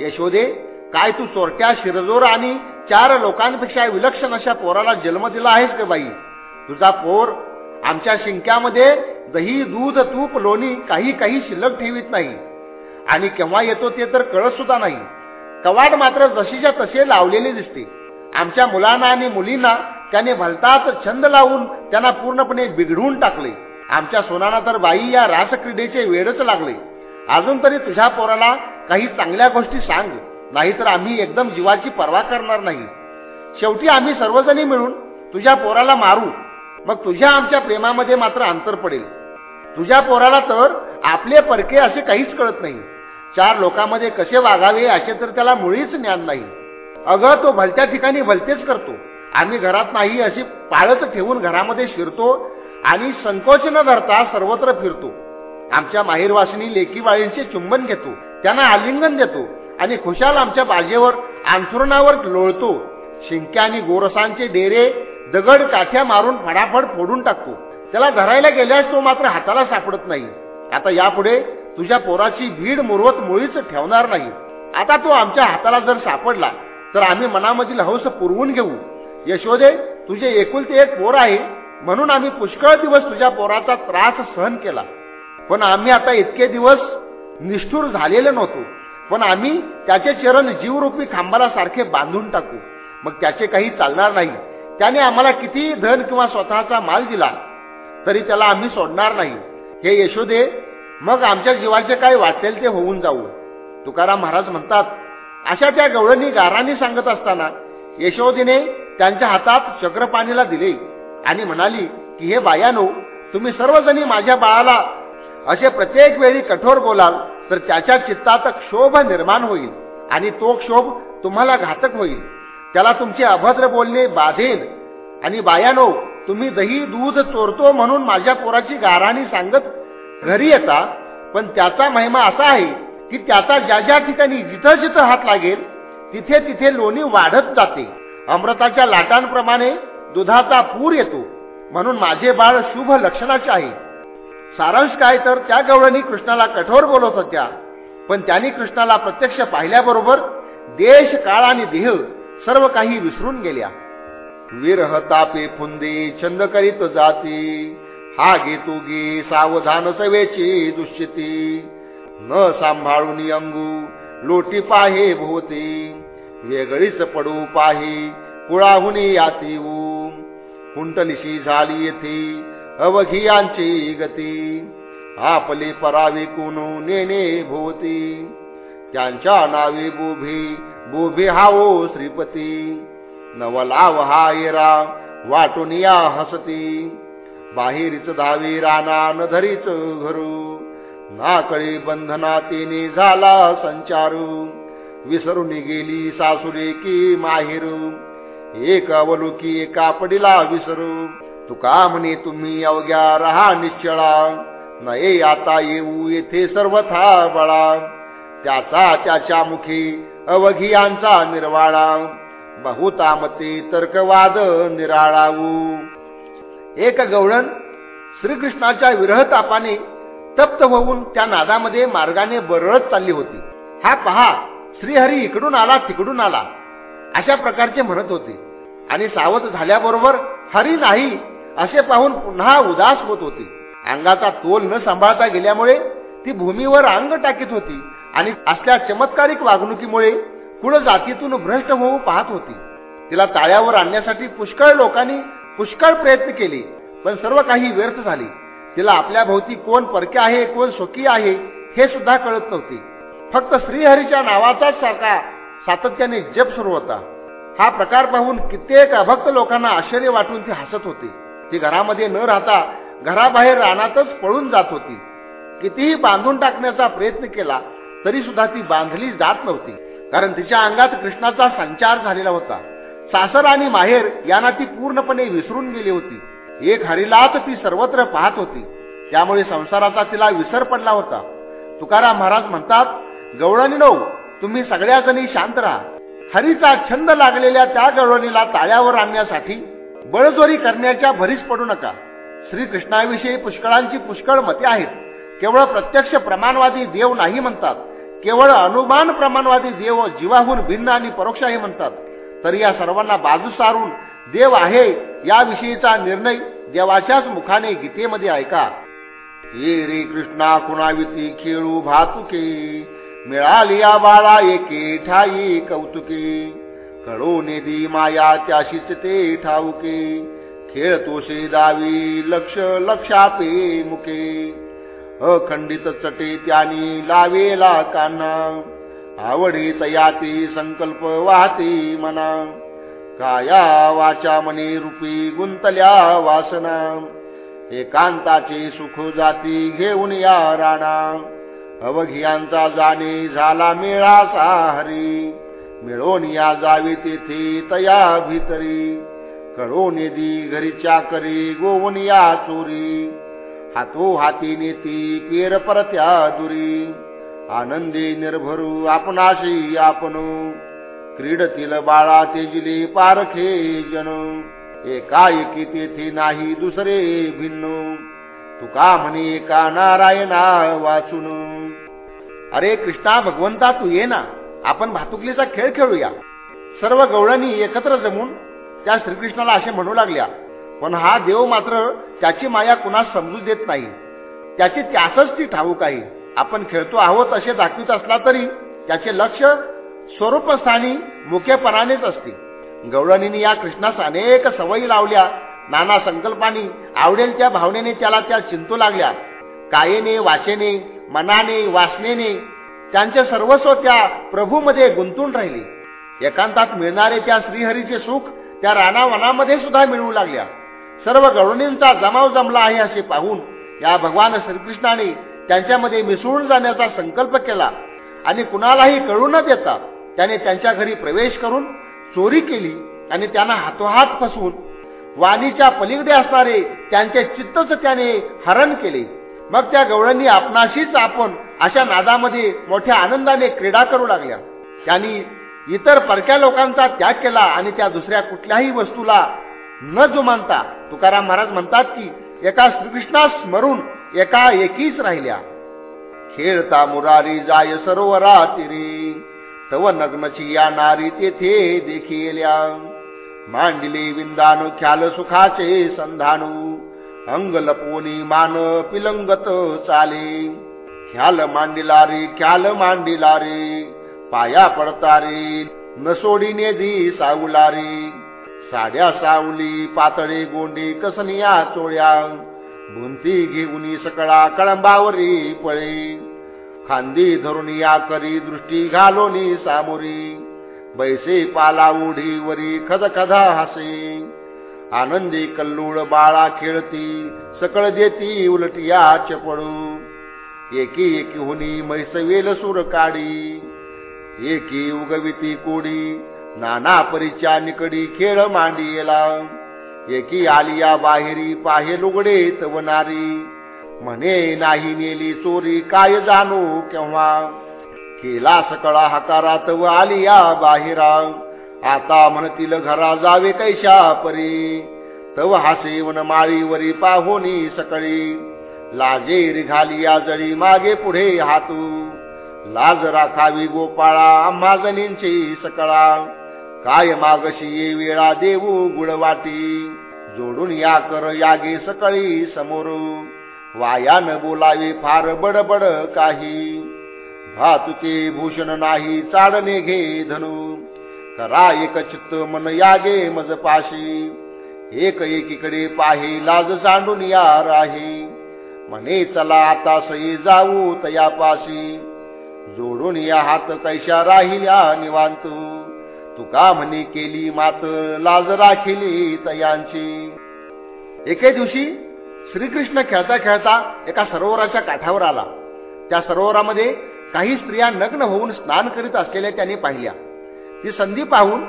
यशोदे काय तू चोरट्या शिरजोर आणि चार लोकांपेक्षा विलक्षण अशा पोराला जन्म दिला आहेस का बाई? तुझा पोर आमच्या शिंक्यामध्ये दही दूध तूप लोणी काही काही शिल्लक ठेवीत नाही. आणि केव्हा येतो ते तर कळत सुद्धा नाही. कवाड मात्र जशीच्या तसे लावलेले दिसते. आमच्या मुलांना आणि मुलींना त्याने भलताच छंद लावून त्यांना पूर्णपणे बिघडवून टाकले. आमच्या सोनाना तर बाई या रासक्रीडेचे वेळच लागले. अजून तरी तुझ्या पोराला काही चांगल्या गोष्टी सांग नाहीतर आम्ही एकदम जीवाची पर्वा करणार नाही. शेवटी आम्ही सर्वजणी मिळून तुझ्या पोराला मारू. मग तुझ्या आमच्या प्रेमामध्ये मात्र अंतर पडेल. तुझ्या पोराला तर आपले परके असे काहीच कळत नाही. चार लोकांमध्ये कसे वागावे असे तर त्याला मुळीच ज्ञान नाही. अगं तो भलत्या ठिकाणी भलतेच करतो. आम्ही घरात नाही अशी पाळत ठेवून घरामध्ये शिरतो आणि संकोच न धरता सर्वत्र फिरतो. आमच्या माहेरवासिनी लेकीवाळींचे चुंबन घेतो त्यांना आलिंगन देतो आणि खुशाल आमच्या बाजेवर अंथुरणावर लोळतो. शिंक्या आणि गोरसांचे डेरे दगड काठ्या मारून फडाफड फोडून टाकतो. त्याला धरायला गेल्यास तो मात्र हाताला सापडत नाही. आता यापुढे तुझ्या पोराची भीड मुरवत मुळीच ठेवणार नाही. आता तो आमच्या हाताला जर सापडला तर आम्ही मनामधील हौस पुरवून घेऊ. यशोदे तुझे एकुलते एक पोर आहे. म्हणून आम्ही पुष्कळ दिवस तुझ्या पोराचा त्रास सहन केला. पण आम्ही आता इतके दिवस निष्ठूर झालेले नव्हतो. पण आम्ही त्याचे चरण जीवरूपी खांबाला सारखे बांधून टाकू. मग त्याचे काही चालणार नाही. त्याने आम्हाला किती धन किंवा स्वतःचा माल दिला तरी त्याला आम्ही सोडणार नाही. हे यशोदे मग आमच्या जीवाचे काय वाटेल ते होऊन जाऊ. तुकाराम महाराज म्हणतात अशा त्या गवळणी गारांनी सांगत असताना यशोदीने त्यांच्या हातात चक्रपाणीला दिले आणि म्हणाली की हे बायानो तुम्ही सर्वजणी माझ्या बाळाला असे प्रत्येक वेळी कठोर बोलाल तर त्याच्या चित्तात क्षोभ निर्माण होईल आणि तो क्षोभ तुम्हाला घातक होईल. त्याला तुमचे अभद्र बोलणे बाधेल. आणि बायानो तुम्ही दही दूध चोरतो म्हणून माझ्या पोराची गाराणी सांगत घरी येता. पण त्याचा महिमा असा आहे की त्याचा ज्या ज्या ठिकाणी जिथं जिथं हात लागेल तिथे तिथे लोणी वाढत जाते. अमृताच्या लाटांप्रमाणे दुधाचा पूर येतो. म्हणून माझे बाळ शुभ लक्षणाचे आहे. सारांश काय तर त्या गवळणी कृष्णाला कठोर बोलत होत्या. पण त्यांनी कृष्णाला प्रत्यक्ष पाहिल्याबरोबर देश काळ आणि देह सर्व काही विसरून गेल्या. विरह तापे फुंदे छंद करीत जाती. हा घेतो तू गे सावधान सवेची दुश्चिती. न सांभाळून अंगू लोटी पाहे भोवती. वेगळीच पडू पाही कुळाहून याती कुंटलिशी झाली येथे अवघियांची गती. आपले परावे कोण नेणे भोवती. त्यांच्या नावे बोभे बोभे हाओ श्रीपती. नवला वहा येरा वाटून हसती. बाहेरीच धावी राना न धरीच घरू. नाकळी बंधना तेने झाला संचारू. विसरून गेली सासुरे की माहेरू. एक अवलुकी कापडीला विसरू. तुका म्हणे तुम्ही अवघ्या रहा निश्चळा. नये आता येऊ येथे सर्वथा बळा. त्याचा त्याच्या मुखी अवघियांचा निर्वाळा. बहुतामती तर्कवाद निराळाऊ एक गवळण श्रीकृष्णाच्या विरहतापाने तप्त होऊन त्या नादामध्ये मार्गाने बरळत चालली होती. हा पहा श्रीहरी इकडून आला तिकडून आला अशा प्रकारचे म्हणत होते. आणि सावध झाल्याबरोबर हरी नाही असे पाहून पुन्हा उदास होत होते. अंगाचा तोल न सांभाळता गेल्यामुळे ती भूमीवर अंग टाकीत होती आणि असल्या चमत्कारिक वागणुकीमुळे कुळ जातीतून भ्रष्ट होऊ पाहत होती. तिला ताळ्यावर आणण्यासाठी पुष्कळ लोकांनी पुष्कळ प्रयत्न केले पण सर्व काही व्यर्थ झाले. तिला आपल्या भोवती कोण परके आहे कोण सुखी आहे हे सुद्धा कळत नव्हते. फक्त श्रीहरीच्या नावाचाच सारखा सातत्याने जप सुरू होता. हा प्रकार पाहून कित्येक अभक्त लोकांना आश्चर्य वाटून ती हसत होती. ती घरामध्ये न राहता घराबाहेर रानातच पळून जात होती. कितीही बांधून टाकण्याचा प्रयत्न केला तरी सुद्धा ती बांधली जात नव्हती. कारण तिच्या अंगात कृष्णाचा संचार झालेला होता. सासर आणि माहेर यांना ती पूर्णपणे विसरून गेली होती. एक हरिलाच ती सर्वत्र पाहत होती. त्यामुळे संसाराचा तिला विसर पडला होता. तुकाराम महाराज म्हणतात गवळणीनो तुम्ही सगळ्या जणी शांत राहा. हरीचा छंद लागलेल्या त्या गवळणीला ताळ्यावर आणण्यासाठी बळजोरी करण्याच्या भरीस पडू नका. श्रीकृष्णाविषयी पुष्कळांची पुष्कळ मते आहेत. केवळ प्रत्यक्ष प्रमाणवादी देव नाही म्हणतात. केवळ अनुमान प्रमाणवादी देव जीवाहून भिन्न आणि परोक्षही म्हणतात. तर या सर्वांना बाजू सारून देव आहे याविषयीचा निर्णय देवाच्याच मुखाने गीतेमध्ये ऐका. हे रे कृष्णा कुणाविती खेळू भातुके मिळाली या बाळा एके ठाई कौतुके. कळो नेदी माया त्याशीच ते ठाऊके खेळतोसे दावी लक्ष लक्षापे मुके अखंडित चटे त्यानी लावेला काना. आवडी तयाती संकल्प वाहती मना. काया वाचा मनी रूपी गुंतल्या वासना. एकांताचे सुख जाती घेऊन या राणा. अवघियांचा जाणे झाला मेळा साहरी. मिळून या जावे तेथे तया भितरी. करोने दी घरीच्या करी गोवून या चोरी. हातो हाती नेती केर परत्या दुरी आनंदी निर्भरू आपणाशी आपण. क्रीडतील बाळा तेजिले पारखे जन एकाएकी तेथे नाही दुसरे भिन्न. तुका म्हणे एका नारायणा वाचून? अरे कृष्णा भगवंता तू ये ना. आपण भातुकलीचा खेळ खेळूया. सर्व गवळणी एकत्र जमून त्या श्रीकृष्णाला असे म्हणू लागल्या पण हा देव मात्र त्याची माया कुणास समजू देत नाही. त्याची त्यासच ती ठाऊक आहे. आपण खेळतो आहोत असे दाखवित असला तरी त्याचे लक्ष स्वरूपस्थानी मुख्यपणानेच असते. गवळणीने या कृष्णास अनेक सवयी लावल्या. नाना संकल्पानी आवडेल त्या भावनेने त्याला त्या चिंतू लागल्या. कायेने वाचेने मनाने वासनेने त्यांचे सर्वस्व त्या प्रभूमध्ये गुंतून राहिले. एकांतात मिळणारे त्या श्रीहरीचे सुख त्या रानावनामध्ये सुद्धा मिळवू लागल्या. सर्व गवळणींचा जमाव जमला आहे असे पाहून या भगवान श्रीकृष्णाने त्यांच्यामध्ये मिसळून जाण्याचा संकल्प केला. आणि कुणालाही कळू न देता त्याने त्यांच्या घरी प्रवेश करून चोरी केली आणि त्यांना हातोहात फसवून वाणीच्या पलीकडे असणारे त्यांचे चित्तच त्याने हरण केले. मग त्या गवळणी आपणाशीच आपण अशा नादामध्ये मोठ्या आनंदाने क्रीडा करू लागल्या. त्यांनी इतर परक्या लोकांचा त्याग केला आणि त्या दुसऱ्या कुठल्याही वस्तूला न जुमानता तुकाराम महाराज म्हणतात की एका श्रीकृष्णास स्मरून एका एकीच राहिल्या. खेळता मुरारी जाय सरोवरा तिरे तव नग्नची या नारी तेथे देखिल्या. मांडिले विंदानु ख्याल सुखाचे संधानू अंग लपोनी मान पिलंगत चाले. ख्याल मांडिला रे ख्याल मांडिला रे पाया पडता रे दी सावला रे साड्या सावली पातळे गोंडी कसनिया चोळ्या भुंती घेऊन सकळा कळंबावरी पळी. खांदी धरून या करी दृष्टी घालोनी सामोरी. बैसे पाला उढी वरी खद खदा हसे. आनंदी कल्लूळ बाळा खेळती सकळ देती उलटिया चपडू एकी एकी हुनी मैसवेल सुर काढी एकी उगविती कोडी नाना परीच्या निकडी खेळ मांडियला. एकी आलिया बाहेरी पाहे लुगडे तवनारी म्हणे नाही नेली चोरी काय जाणू केव्हा? केला सकळा हकारात व आलिया बाहेरा. आता म्हणतील घरा जावे कैशा परी. तव हासे वन माळीवरी पाहोनी सकळी. लाजे रिघालिया जळी मागे पुढे हातू. लाज राखावी गोपाळा आम्हा सकळा. काय मागशी ये वेळा देऊ गुळवाटी? जोडून या कर यागे सकळी समोर. वायान बोलावे फार बडबड काही. भातुके भूषण नाही चाडणे घे धनु. करा एक चित्त मन यागे मज पाशी. एक एकीकडे पाही लाज सांडून या राही. म्हणे चला आता सई जाऊ तया पाशी. जोडून या हात कैशा राहिल्या निवांतू. तुका म्हणे केली मात लाज राखिली तयांची एके दिवशी श्रीकृष्ण खेळता खेळता एका सरोवराच्या काठावर आला. त्या सरोवरामध्ये काही स्त्रिया नग्न होऊन स्नान करीत असलेल्या त्यांनी पाहिल्या. ती संधी पाहून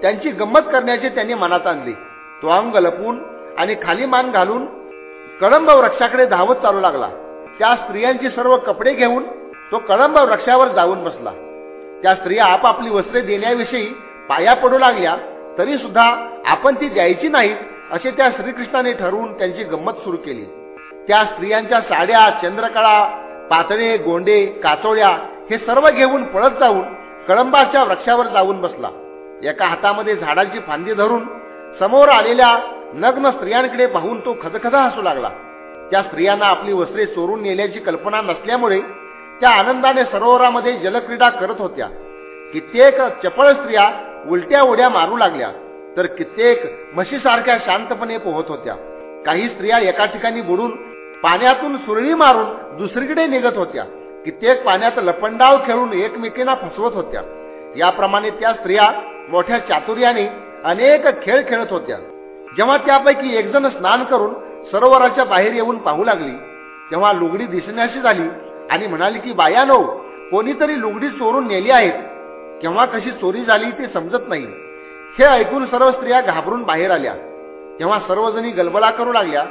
त्यांची गंमत करण्याचे त्यांनी मनात आणले. तो अंग लपून आणि खाली मान घालून कळंब वृक्षाकडे धावत चालू लागला. त्या स्त्रियांची सर्व कपडे घेऊन तो कळंब वृक्षावर जाऊन बसला. त्या स्त्रिया आपापली वस्त्रे देण्याविषयी पाया पडू लागल्या तरी सुद्धा आपण ती द्यायची नाहीत असे त्या श्रीकृष्णाने ठरवून त्यांची गंमत सुरू केली. त्या स्त्रियांच्या साड्या चंद्रकळा पातळे गोंडे काचोळ्या हे सर्व घेऊन पळत जाऊन कळंबाच्या वृक्षावर जाऊन बसला. एका हातामध्ये झाडाची फांदी धरून समोर आलेल्या नग्न स्त्रियांकडे पाहून तो खदखदा हसू लागला. त्या स्त्रियांना आपली वस्त्रे चोरून नेण्याची कल्पना नसल्यामुळे त्या आनंदाने सरोवरामध्ये जलक्रीडा करत होत्या. कित्येक चपळ स्त्रिया उलट्या उड्या मारू लागल्या तर कित्येक म्हशीसारख्या शांतपणे पोहत होत्या. काही स्त्रिया एका ठिकाणी बुडून पाण्यातून सुरळी मारून दुसरीकडे निघत होत्या. कित्येक पाण्यात लपंडाव खेळून एकमेकींना फसवत होत्या. याप्रमाणे त्या स्त्रिया मोठ्या चातुर्याने अनेक खेळ खेळत होत्या. जेव्हा त्यापैकी एकजण स्नान करून सरोवराच्या बाहेर येऊन पाहू लागली तेव्हा लुगडी दिसण्याशी झाली आणि म्हणाली की बायानो कोणीतरी लुगडी चोरून नेली आहेत. केव्हा कशी चोरी झाली ते समजत नाही. हे ऐकून सर्व स्त्रिया घाबरून बाहेर आल्या. तेव्हा सर्वजणी गलबला करू लागल्या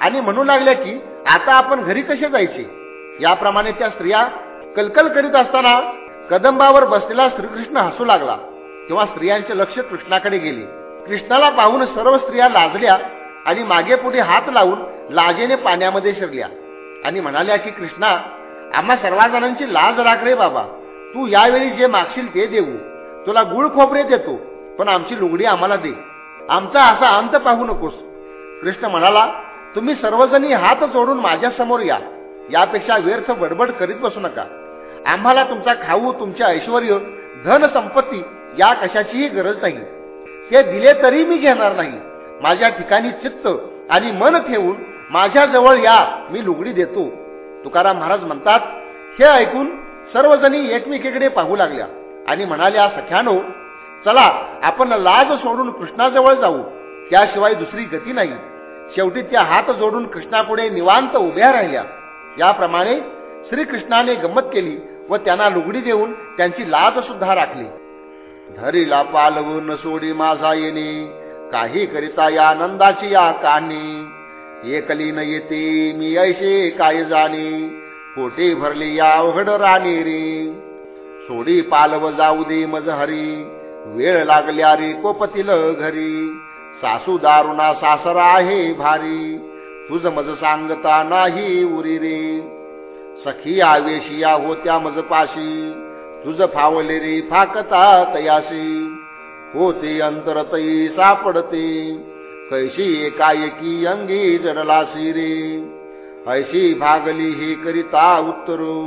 आणि म्हणू लागल्या की आता आपण घरी कसे जायचे? याप्रमाणे त्या स्त्रिया कलकल करीत असताना कदंबावर बसलेला श्रीकृष्ण हसू लागला. तेव्हा स्त्रियांचे लक्ष कृष्णाकडे गेले. कृष्णाला पाहून सर्व स्त्रिया लाजल्या आणि मागे पुढे हात लावून लाजेने पाण्यामध्ये शिरल्या आणि म्हणाल्या की कृष्णा आम्हा सर्वजणांची लाज राख रे बाबा. तू यावेळी जे मागशील ते देऊ. तुला गुळ खोबरे देतो पण आमची लुगडी आम्हाला दे. आमचा असा अंत पाहू नकोस. कृष्ण म्हणाला तुम्ही सर्वजणी हात जोडून माझ्यासमोर या. यापेक्षा व्यर्थ बडबड करीत बसू नका. आम्हाला तुमचा खाऊ तुमचे ऐश्वर धन संपत्ती या कशाचीही गरज नाही. ते दिले तरी मी घेणार नाही. माझ्या ठिकाणी चित्त आणि मन ठेवून माझ्याजवळ या मी लुगडी देतो. तुकाराम महाराज म्हणतात हे ऐकून सर्वजणी एकमेकीकडे पाहू लागल्या आणि म्हणाल्या सख्यानो चला आपण लाज सोडून कृष्णाजवळ जाऊ. त्याशिवाय दुसरी गती नाही. शेवटी त्या हात जोडून कृष्णापुढे निवांत उभ्या राहिल्या. याप्रमाणे श्रीकृष्णाने गंमत केली व त्यांना लुगडी देऊन त्यांची लाज सुद्धा राखली. धरीला पालवून सोडी माझा येणे काही करिता या आनंदाची या कानी. एकली न येते मी ऐशे काय जाणे? पोटे भरले या अवघड राणी रे. सोडी पालव जाऊ दे मज हरी वेळ लागल्या रे कोपतील घरी. सासू दारुणा सासरा आहे भारी तुझ मज सांगता नाही उरी रे. सखी आवेशिया होत्या मज पाशी तुझ फावले रे फाकता तयाशी. होते अंतरतई सापडते कैशी एकाएकी अंगी जरला सिरी। ऐशी भागली ही करिता उत्तरू।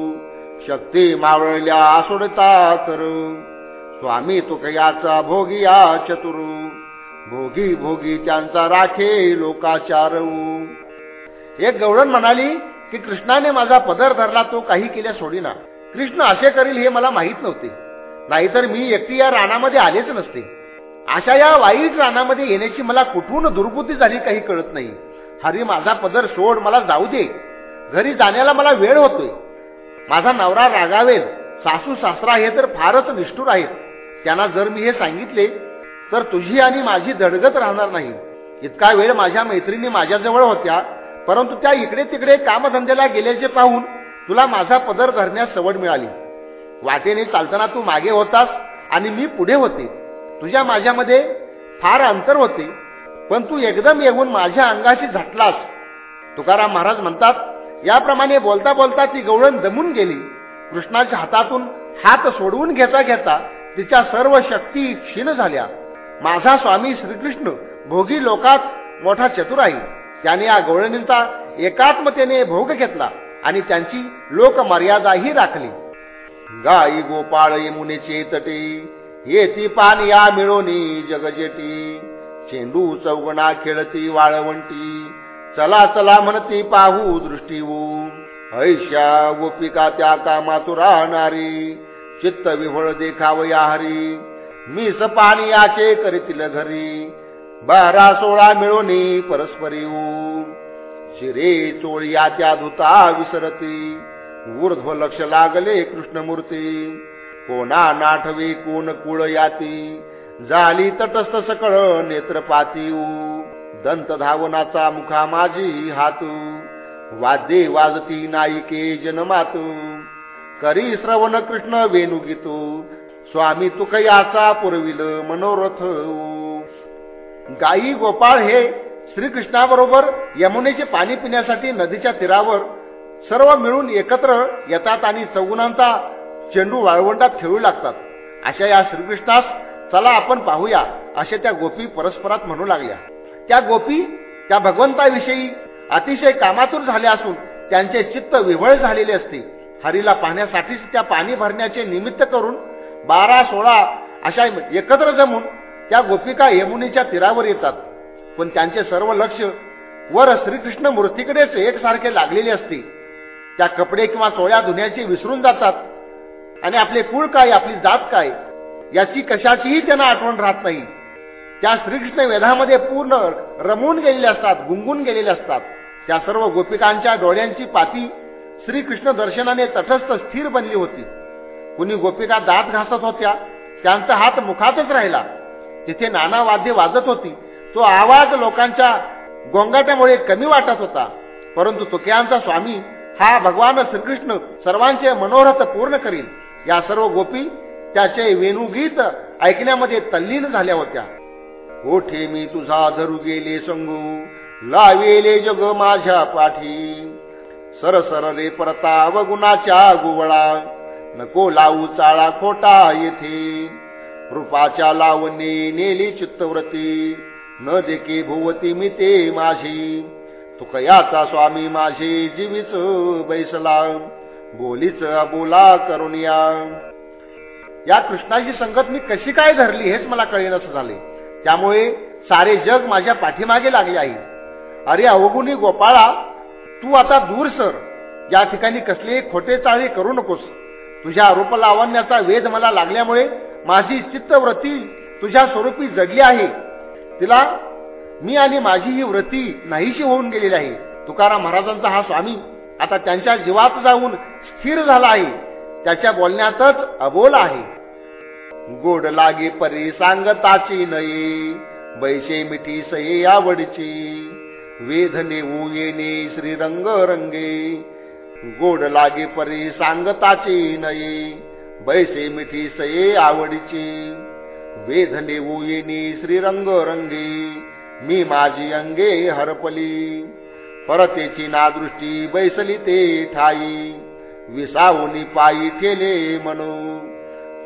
शक्ती मावळल्या सोडता करू स्वामी तुकयाचा भोगिया चतुरू। भोगी भोगी त्यांचा राखे लोकाचार एक गवळण म्हणाली की कृष्णाने माझा पदर धरला तो काही केल्या सोडीना. कृष्ण असे करील हे मला माहीत नव्हते. नाहीतर मी एकटी या रानामध्ये आलेच नसते. अशा या वाईट रानामध्ये येण्याची मला कुठून दुर्बुद्धी झाली काही कळत नाही. हरी माझा पदर सोड मला जाऊ दे. घरी जाण्याला मला वेळ होतोय. माझा नवरा रागावेल. सासू सासरा हे तर फारच निष्ठूर आहेत. त्यांना जर मी हे सांगितले तर तुझी आणि माझी दडगत राहणार नाही. इतका वेळ माझ्या मैत्रिणी माझ्याजवळ होत्या परंतु त्या इकडे तिकडे कामधंद्याला गेल्याचे पाहून तुला माझा पदर धरण्यास सवड मिळाली. वाटेने चालताना तू मागे होतास आणि मी पुढे होते. तुझ्या माझ्यामध्ये फार अंतर होते पण तू एकदम येऊन माझ्या अंगाशी झटलास. तुकाराम महाराज म्हणतात याप्रमाणे बोलता बोलता ती गवळण दमून गेली. कृष्णाच्या हातातून हात सोडवून घेता घेता तिच्या सर्व शक्ती क्षीण झाल्या. माझा स्वामी श्रीकृष्ण भोगी लोकात मोठा चतुर आहे त्याने या गवळणींचा एकात्मतेने भोग घेतला आणि त्यांची लोकमर्यादाही राखली. गाई गोपाळ मुनेचे तटे येती पान या मिळोनी जगजेटी. चेंडू चौगणा खेळती वाळवंटी. चला चला म्हणती पाहू दृष्टी ऐशा गोपिका त्या कामातू राहणारी. चित्त विभळ देखाव या हरी. मी सपानी याचे करीतील घरी. बारा सोळा मिळोनी परस्परी शिरे चोळिया त्या धुता विसरती. ऊर्ध्व लक्ष लागले कृष्णमूर्ती. कोणा नाठवी कोण कुळ याती? झाली तटस्थ सकळ नेत्रपाती दंत धावनाचा मुखा माझी हातू. वाद्ये वाजती नायिके जनमातू. करी श्रवण कृष्ण वेणुगीतू स्वामी तुकयाचा पुरविल मनोरथ गाई गोपाळ हे श्रीकृष्णाबरोबर यमुनेचे पाणी पिण्यासाठी नदीच्या तीरावर सर्व मिळून एकत्र येतात आणि सगुणांचा चेंडू वाळवंटात खेळू लागतात. अशा या श्रीकृष्णास चला आपण पाहूया असे त्या गोपी परस्परात म्हणू लागल्या. त्या गोपी त्या भगवंताविषयी अतिशय कामातूर झाल्या असून त्यांचे चित्त विवळ झालेले असते. हरीला पाहण्यासाठीच त्या पाणी भरण्याचे निमित्त करून बारा सोळा अशा एकत्र जमून त्या गोपिका यमुनीच्या तीरावर येतात. पण त्यांचे सर्व लक्ष वर श्रीकृष्ण मूर्तीकडेच एकसारखे लागलेले असते. त्या कपडे किंवा सोळ्या धुण्याचे विसरून जातात. आणि आपले कुळ काय आपली जात काय याची कशाचीही त्यांना आठवण राहत नाही. त्या श्रीकृष्ण वेधामध्ये पूर्ण रमून गेलेले असतात गुंगून गेलेले असतात. त्या सर्व गोपिकांच्या डोळ्यांची पाती श्रीकृष्ण दर्शनाने तटस्थ स्थिर बनली होती. कुणी गोपिका दात घासत होत्या त्यांचा हात मुखातच राहिला. तिथे नाना वाद्य वाजत होती. तो आवाज लोकांच्या गोंगाट्यामुळे कमी वाटत होता. परंतु तुक्यांचा स्वामी हा भगवान श्रीकृष्ण सर्वांचे मनोरथ पूर्ण करील. या सर्व गोपी त्याचे वेणुगीत ऐकण्यामध्ये तल्लीन झाल्या होत्या. ओठे मी तुझा धरू गेले संगू? लावेले जग माझ्या पाठी. सर सर रे परताव गुणाच्या गुवळा. नको लावू चाळा खोटा येथे. रूपाच्या लावणे नेली चित्तव्रती न देखे भुवती मी ते माझी. तुकयाचा स्वामी माझे जीवीच बैसला. बोलीच बोला करुनिया या. कृष्णाची संगत मी कशी काय धरली हेच मला कळेनस झाले त्यामुळे सारे जग माझ्या पाठीमागे लागले आहे. अरे अवगुणी गोपाळा तू आता दूर सर. या ठिकाणी कसले खोटे चाळे करू नकोस. तुझ्या आरोप लावण्याचा वेध मला लागल्यामुळे माझी चित्तव्रती तुझ्या स्वरूपी जगली आहे. तिला मी आणि माझी ही व्रती नाहीशी होऊन गेलेली आहे. तुकाराम महाराजांचा हा स्वामी आता त्यांच्या जीवात जाऊन स्थिर झाला आहे. त्याच्या बोलण्यातच अबोल आहे. गोड लागे परी सांगताची नये. बैशे मिठी सये आवडची. वेध नेऊ येणे श्रीरंग रंगे गोड लागे परी सांगताची नये. बैसे मिठी सये आवडीची. वेध नेऊ येणे श्रीरंग रंगे मी माझी अंगे हरपली. परतेची नादृष्टी बैसली ते ठाई. विसावून पायी ठेले म्हणू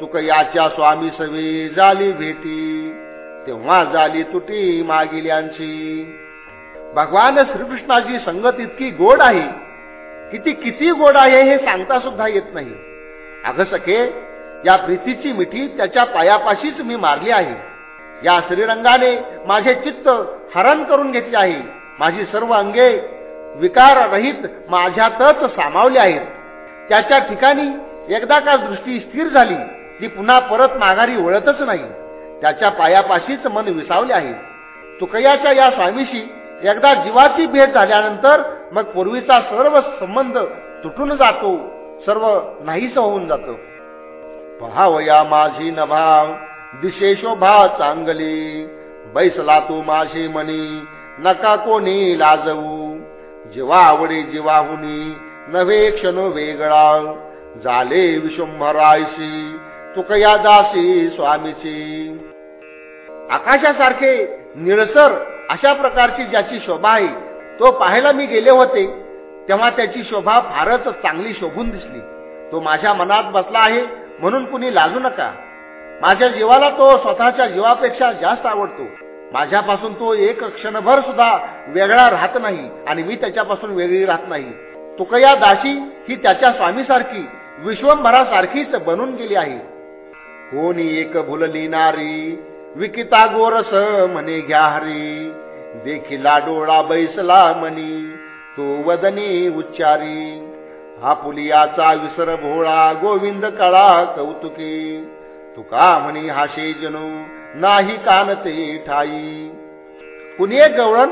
तुक याच्या स्वामी सवे झाली भेटी. तेव्हा झाली तुटी मागिल्यांची भगवान श्रीकृष्णाची संगत इतकी गोड आहे. किती किती गोड आहे हे सांगता सुद्धा येत नाही. अग सखे या प्रीतीची मिठी त्याच्या पायापाशीच मी मारली आहे. या श्रीरंगाने माझे चित्त हरण करून घेतले आहे. माझी सर्व अंगे विकार रहित माझ्यातच सामावली आहेत. त्याच्या ठिकाणी एकदा का दृष्टी स्थिर झाली ती पुन्हा परत माघारी वळतच नाही. त्याच्या पायापाशीच मन विसावले आहे. तुकयाच्या या स्वामीशी एकदा जीवाची भेट झाल्यानंतर मग पूर्वीचा सर्व संबंध तुटून जातो सर्व नाहीस होऊन जातो. पहावया माझी नभाव दिशे चांगली बैसला तू माझी मनी नका कोणी लाजवू. जीवा आवडी जीवाहुनी नव्हे क्षण वेगळा. झाले विशंभरायशी तुक या दासी स्वामीची. आकाशासारखे निळसर अशा प्रकारची ज्याची शोभा आहे तो पाहायला मी गेले होते तेव्हा त्याची शोभा फारच चांगली शोभून दिसली. तो माझ्या मनात बसला आहे म्हणून कुणी लाजू नका. माझ्या जीवाला तो स्वतःच्या जीवापेक्षा जास्त आवडतो. माझ्यापासून तो एक क्षणभर सुद्धा वेगळा राहत नाही आणि मी त्याच्यापासून वेगळी राहत नाही. तुकया दाशी ही त्याच्या स्वामीसारखी विश्वंभरासारखीच बनून गेली आहे. कोणी एक भुलली नारी विकिता गोरस म्हणे घ्या हरी देखिला डोळा बैसला मनी तो वदनी उच्चारी. आपुलियाचा विसर भोळा गोविंद कळा कौतुकी. तुका म्हणी हाशे जनू नाही कानते ठाई. पुणे गवळण?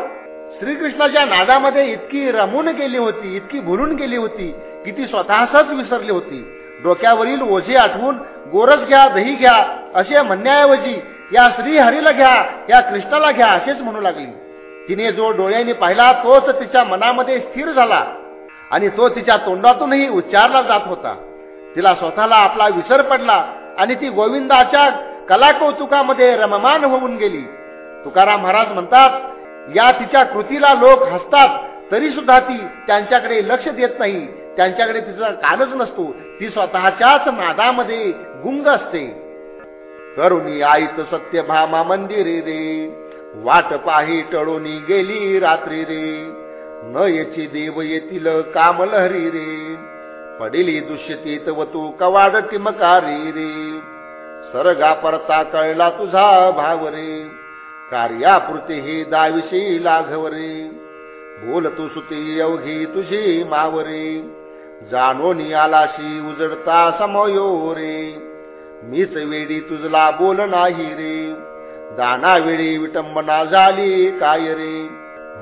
श्रीकृष्णाच्या नादामध्ये इतकी रमून गेली होती इतकी भुलून गेली होती की ती स्वतःच विसरली होती. डोक्यावरील ओझे आठवून गोरस घ्या दही घ्या असे म्हणण्याऐवजी या श्रीहरीला घ्या या कृष्णाला घ्या असेच म्हणू लागली. तिने जो डोळ्यांनी पाहिला तोच तिच्या मनामध्ये स्थिर झाला आणि तो तिच्या तोंडातूनही उच्चारला जात होता. तिला स्वतःला आपला विसर पडला आणि ती गोविंदाच्या कलाकौतुकामध्ये रममान होऊन गेली. तुकाराम महाराज म्हणतात या तिच्या कृतीला लोक हसतात तरी सुद्धा ती त्यांच्याकडे लक्ष देत नाही. त्यांच्याकडे तिचा कानच नसतो. ती स्वतःच्याच नादामध्ये गुंग असते. करुणी आईत सत्य भामा मंदिरे रे. वाट पाही टळोनी गेली रात्री रे. न याची देव येतील कामलहरी रे. पडिली दुष्यतीत व तू कवाड टिमकारी रे. सरगा परता कळला तुझा भाव रे कार्यापुरते हे दाविषयी लाघव रे बोल तू सुती अवघी तुझी मावरे जाणोनी आलाशी उजडता समयो रे मीच वेडी तुझला बोल नाही रे. दाना वेळी विटंबना झाली काय रे?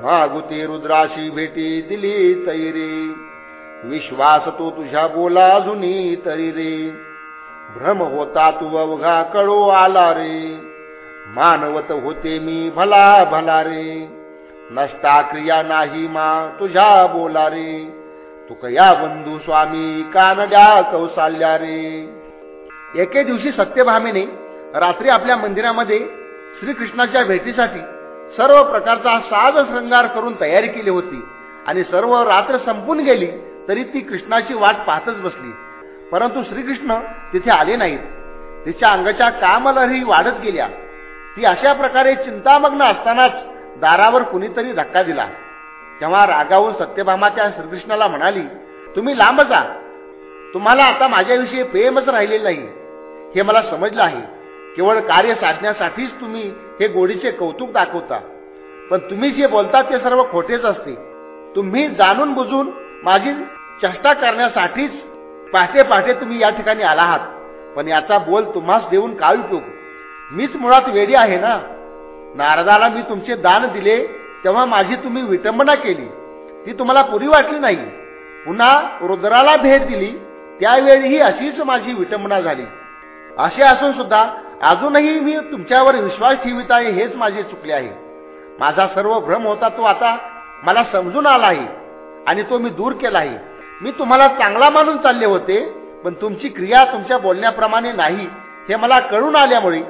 मागुती रुद्राशी भेटी दिली तैरे. विश्वास तो तुझ्या बोला जुनी तरी रे. भ्रम होता तू अवघा कळो आला रे. मानवत होते मी भला भला रे. नष्टा क्रिया नाही मा तुझ्या बोला रे. तुकया बंधू स्वामी कानड्या कौसाल्या रे. एके दिवशी सत्यभामेने रात्री आपल्या मंदिरामध्ये श्रीकृष्णाच्या भेटीसाठी सर्व प्रकारचा साज श्रंगार करून तयारी केली होती आणि सर्व रात्र संपून गेली तरी ती कृष्णाची वाट पाहतच बसली. परंतु श्रीकृष्ण तिथे आले नाहीत. तिच्या अंगाच्या कामलही वाढत गेल्या. ती अशा प्रकारे चिंतामग्न असतानाच दारावर कुणीतरी धक्का दिला. तेव्हा रागावून सत्यभामाच्या श्रीकृष्णाला म्हणाली तुम्ही लांब जा. तुम्हाला आता माझ्याविषयी प्रेमच राहिलेलं नाही. हे मला समजलं आहे. केवळ कार्य साधण्यासाठीच तुम्ही हे गोडीचे कौतुक दाखवता. पण तुम्ही जे बोलता ते सर्व खोटेच असते. तुम्ही जाणून बुजून माझी चेष्टा करण्यासाठीच पहाटे पहाटे तुम्ही या ठिकाणी आला आहात पण याचा बोल तुम्हास देऊन काय उपयोग? मीच मुळात वेडी आहे ना? नारदाला मी तुमचे दान दिले तेव्हा माझी तुम्ही विटंबना केली. ती तुम्हाला पुरी वाटली नाही. पुन्हा रुद्राला भेट दिली. त्यावेळीही अशीच माझी विटंबना झाली. असे असून सुद्धा अजूनही मी तुमच्यावर विश्वास ठेवित आहे हेच माझे चुकले आहे. माझा सर्व भ्रम होता तो आता मला समजून आला आहे आणि तो मी दूर केला आहे. मी तुम्हाला चांगला मानून चालले होते पण तुमची क्रिया तुमच्या बोलण्याप्रमाणे नाही हे मला कळून आल्यामुळे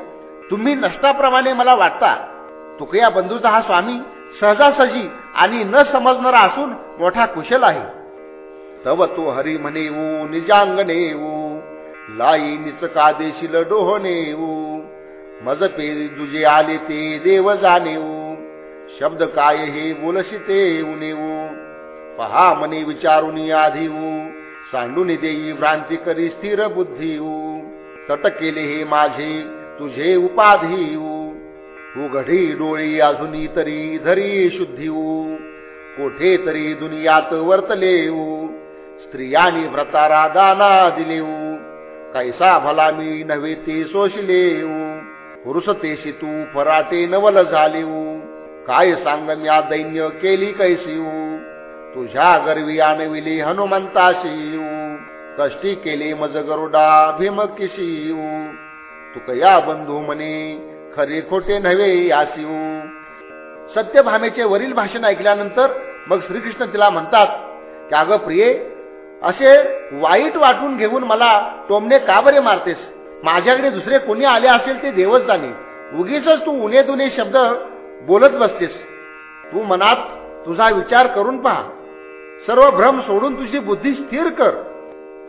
तुम्ही नष्टाप्रमाणे मला वाटता. तुकया बंधूचा हा स्वामी सहजासहजी आणि न समजणारा असून मोठा कुशल आहे. तव तो हरी म्हणेऊ निजांगणेऊ लाई निच कादेशील डोहनेऊ मज पेरी दुजे आले ते देव जाणेऊ शब्द काय हे बोलशी ते उनेऊ पहा मने विचारून आधीऊ सांडून देई भ्रांती करी स्थिर बुद्धीऊ. तट केले हे माझे तुझे उपाधी उघडी डोळी अजूनी तरी धरी शुद्धीऊ. कोठे तरी दुनियात वर्तले स्त्रियानी व्रतारा दाना दिलेऊ. कैसा भला मी नव्हे ते सोशलेऊ. पुरुषतेशी तू फराटे नवल झालेऊ. काय सांग म्या दैन्य केली कैसीऊ. तुझ्या गर्वी आणविली हनुमंताशी कष्टी केले मज गरुडा भीमकिशीऊ तुकया बंधू म्हणे खरे खोटे नव्हे यासीऊ सत्यभामेचे वरील भाषण ऐकल्यानंतर मग श्रीकृष्ण तिला म्हणतात की अगं प्रिये असे वाईट वाटून घेऊन मला टोमने का बरे मारतेस? माझ्याकडे दुसरे कोणी आले असेल ते देवच जाणे. उगीच तू उणे दुने शब्द बोलत बसतेस. तू मनात तुझा विचार करून पहा. सर्व भ्रम सोडून तुझी बुद्धी स्थिर कर.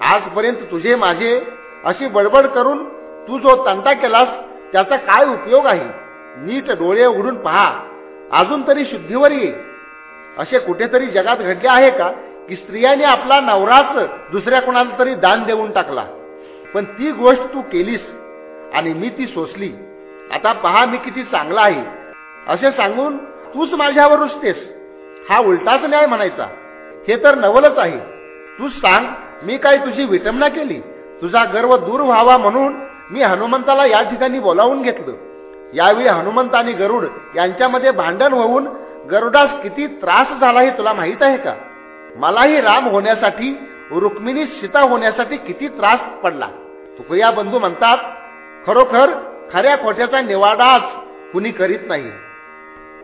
आजपर्यंत तुझे माझे अशी बडबड करून तू जो तंटा केलास त्याचा काय उपयोग आहे? नीट डोळे उघडून पहा. अजून तरी शुद्धीवर ये. असे कुठेतरी जगात घडले आहे का की स्त्रियाने आपला नवराच दुसऱ्या कोणाला तरी दान देऊन टाकला? पण ती गोष्ट तू केलीस आणि मी ती सोसली. आता पहा मी किती चांगला आहे. असे सांगून तूच माझ्यावर रुसतेस. हा उलटाच न्याय म्हणायचा. हे तर नवलच आहे. तू सांग मी काय तुझी विटंबना केली? तुझा गर्व दूर व्हावा म्हणून मी हनुमंताला या ठिकाणी बोलावून घेतलं. यावेळी हनुमंत आणि गरुड यांच्यामध्ये भांडण होऊन गरुडास किती त्रास झाला हे तुला माहीत आहे का? मलाही राम होण्यासाठी रुक्मिणी सीता होण्यासाठी किती त्रास पडला. तुकया बंधू म्हणतात खरोखर खऱ्या खोट्याचा निवाडाच कुणी करीत नाही.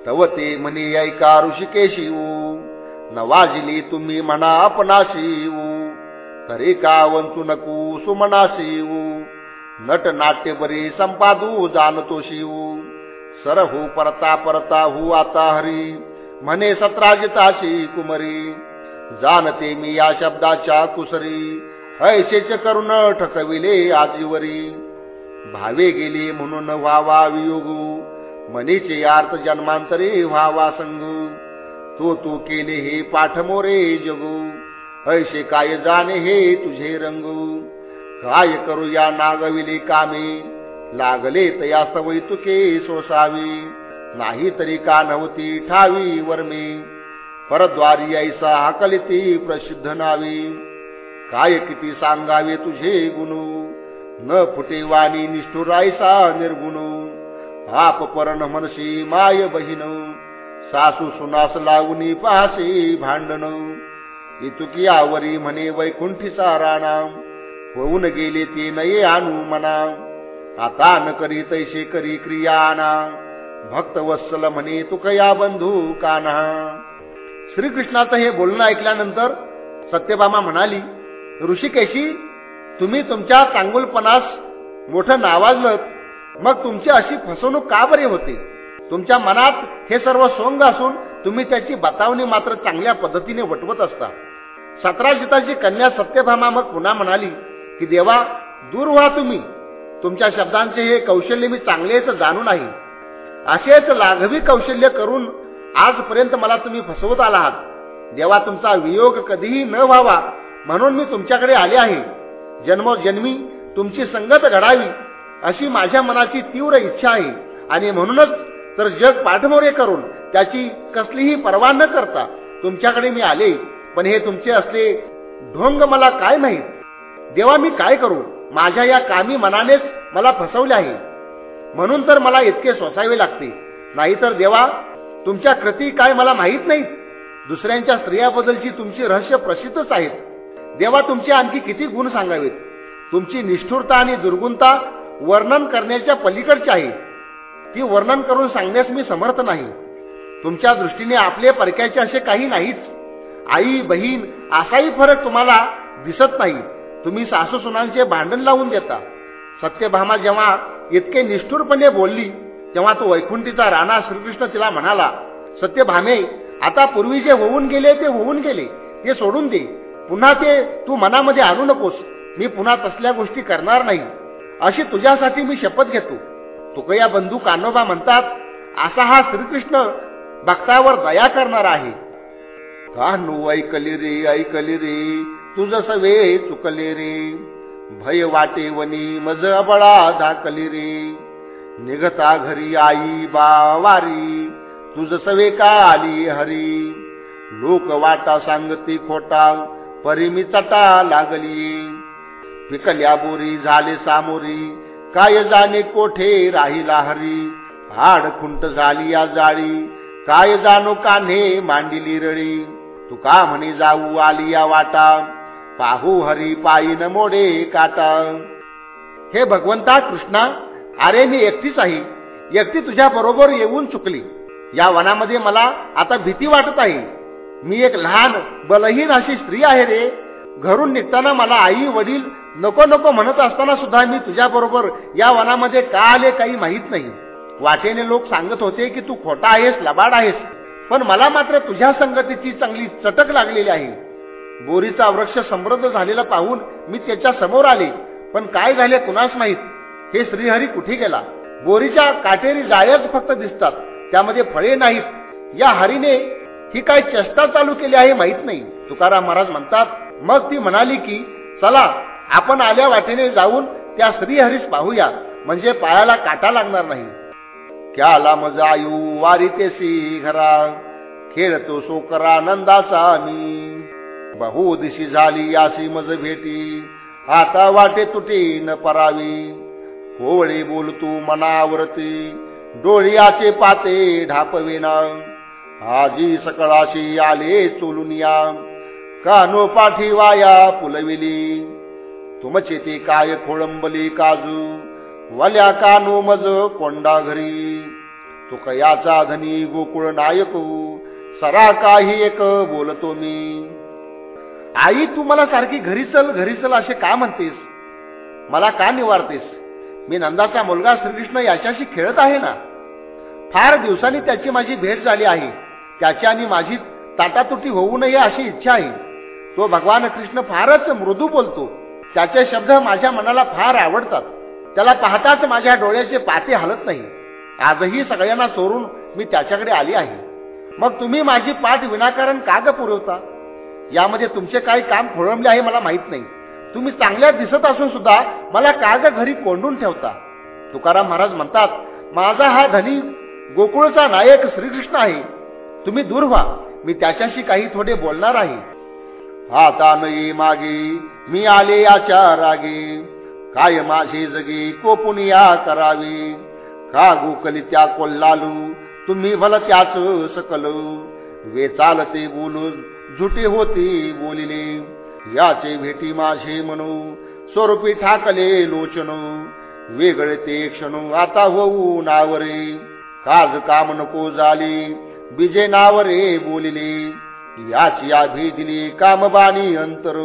तव ते म्हणे ऐका ऋषिकेशी नवाजिली तुम्ही म्हणा आपणाशी तरी का वंचू नको सुमनाशी नट नाट्य बरी संपादू जाणतो शिव. सर हो परता परता हु आता हरी. म्हणे सत्राजिताशी कुमरी. जाणते मी या शब्दाच्या कुसरी. ऐशेच करून ठकविले आजीवरी. भावे गेले म्हणून व्हावा वियोगू. मनीचे अर्थ जन्मांतरे व्हावा संगू. तो तू केले हे पाठमोरे जगू. ऐशे काय जाणे हे तुझे रंगू. काय करू या नागविले कामे? लागले तया सवय तुके सोसावी. नाही तरी का नव्हती ठावी वर्मे. परद्वारी ऐसा हाकलिती प्रसिद्ध नावी. काय किती सांगावे तुझे गुणू? न फुटे वाणी निष्ठुरायसा निर्गुणू. आप परण मनशी माय बहिणू. सासू सुनास लागुनी पाहसी भांडण. इतुकी आवरी म्हणे वैकुंठीचा राणा होऊन गेले ते नये आणू मना. आता न करी तैसे करी क्रियाना. भक्त वत्सल म्हणे तुकया बंधू काना श्रीकृष्णाचं हे बोलणं ऐकल्यानंतर सत्यभामा म्हणाली ऋषिकेशी तुम्ही तुमच्या चांगुलपणास मोठं नावाजलं मग तुमची अशी फसवणूक का बरे होते? तुमच्या मनात हे सर्व सोंग असून तुम्ही त्याची बतावणी मात्र चांगल्या पद्धतीने वटवत असता. सतराजिताची कन्या सत्यभामा मग पुन्हा म्हणाली की देवा दूर व्हा तुम्ही. तुमच्या शब्दांचे हे कौशल्य मी चांगलेच जाणून आहे. असेच लाघवी कौशल्य करून आजपर्यंत मला तुम्ही फसवत आला आहात देवा तुमचा वियोग कधीही न व्हावा म्हणून मी तुमच्याकडे आले आहे. जन्मोजन्मी तुमची संगत घडावी अशी माझ्या मनाची तीव्र इच्छा आहे आणि म्हणूनच तर जग पाठमोरे करून त्याची कसलीही पर्वा न करता तुमच्याकडे मी आले. पण हे तुमचे असले ढोंग मला काय माहीत? देवा मी काय करू? माझ्या या कामी मनानेच मला फसवले आहे. म्हणून तर मला इतके सोसावे लागते. नाहीतर देवा तुमच्या कृती काय मला माहीत नाही दुसऱ्यांच्या स्त्रियाबद्दलची तुमची रहस्य प्रसिद्धच आहेत. देवा तुमचे आणखी किती गुण सांगावेत? तुमची निष्ठुरता आणि दुर्गुणता वर्णन करण्याच्या पलीकडची आहे. ती वर्णन करून सांगण्यास मी समर्थ नाही. तुमच्या दृष्टीने आपले परक्याचे असे काही नाहीच. आई बहीण असाही फरक तुम्हाला दिसत नाही. तुम्ही सासू सुनांचे भांडण लावून देता. सत्यभामा जेव्हा इतके निष्ठुरपणे बोलली तेव्हा तो वैकुंठीचा राणा श्रीकृष्ण तिला म्हणाला सत्यभामे आता पूर्वी जे होऊन गेले ते होऊन गेले. ते सोडून दे. पुन्हा ते तू मनामध्ये आणू नकोस. मी पुन्हा तसल्या गोष्टी करणार नाही. अशी तुझ्यासाठी मी शपथ घेतो. तुकया बंधू कान्होबा म्हणतात असा हा श्रीकृष्ण भक्तावर दया करणार आहे. कान्हू ऐकली रे ऐकली रे तुझ सवे चुकले रे. भय वाटे वनी मज अबळा धाकली रे. निघता घरी आई बा वारी तुझ सवे का आली हरी. लोक वाटा सांगती खोटा परिमी चटा लागली. पिकल्या बोरी झाले सामोरी काय जाणे कोठे राहिला हरी? हाड खुंट झाली या जाळी. काय जाणो कान्हे मांडिली रळी तुका म्हणे जाऊ आली या वाटा. पाहू हरी पायीन मोडे काटा. हे भगवंता कृष्णा अरे मी एकटीच आहे. एकटी तुझ्या बरोबर येऊन चुकली. या वनामध्ये मला आता भीती वाटत आहे. मी एक लहान बलहीन अशी स्त्री आहे रे. घरून निघताना मला आई वडील नको नको म्हणत असताना सुद्धा मी तुझ्याबरोबर या वनामध्ये का आले काही माहीत नाही. वाटेने लोक सांगत होते की तू खोटा आहेस लबाड आहेस. पण मला मात्र तुझ्या संगतीची चांगली चटक लागलेली आहे. बोरीचा वृक्ष समृद्ध झालेला पाहून मी त्याच्यासमोर आले. पण काय झाले कुणास माहीत? हे श्रीहरी कुठे गेला? बोरीच्या काटेरी जाळ्याच फक्त दिसतात. त्यामध्ये फळे नाहीत. या हरीने ही काय चेष्टा चालू केली आहे माहीत नाही. तुकाराम महाराज म्हणतात मग ती म्हणाली की चला आपण आल्या वाटेने जाऊन त्या श्रीहरीस पाहूया. म्हणजे पायाला काटा लागणार नाही. क्याला मजायू वारी तेसी घरा. खेळतो सोकरा नंदाचा मी बहु दिशी झाली यासी मज भेटी. आता वाटे तुटी न परावी. कोवळे बोलतो मनावरती. डोळियाचे पाते ढापविना आजी सकळाशी आले चोलून या. कानो पाठी वाया पुलविली. तुमचे ते काय खोळंबली काजू? वल्या कानो मज कोंडा घरी. तुकयाचा धनी गोकुळ नायक सरा काही एक बोलतो मी. आई तू मला सारखी घरी चल घरी चल असे का म्हणतेस? मला का निवारतेस? मी नंदाचा मुलगा श्रीकृष्ण याच्याशी खेळत आहे ना? फार दिवसांनी त्याची माझी भेट झाली आहे. त्याची आणि माझी ताटातुटी होऊ नये अशी इच्छा आहे. तो भगवान कृष्ण फारच मृदू बोलतो. त्याचे शब्द माझ्या मनाला फार आवडतात. त्याला पाहताच माझ्या डोळ्याचे पाते हलत नाही. आजही सगळ्यांना चोरून मी त्याच्याकडे आली आहे. मग तुम्ही माझी पाठ विनाकारण का ग पुरवता? यामध्ये तुमचे काही काम खोळंबले आहे मला माहीत नाही. तुम्ही चांगल्या दिसत असून सुद्धा मला का ग घरी कोंडून ठेवता? तुकाराम महाराज म्हणतात माझा हा धनी गोकुळचा नायक श्रीकृष्ण आहे. तुम्ही दूर व्हा. मी त्याच्याशी काही थोडे बोलणार आहे. हाता नये मागे मी आले याच्या रागी. काय माझे जगे कोपुनिया करावी? का गोकली त्या कोल्लालू? तुम्ही भल त्याच सकल. वे चालते बोलून झुटी होती बोलिले. याचे भेटी माझे म्हणू स्वरूपी ठाकले लोचन. वेगळे ते क्षण आता होऊ नावरे. काज काम नको झाली बिजे नावरे बोलिले. याची या दिली कामबाणी अंतर.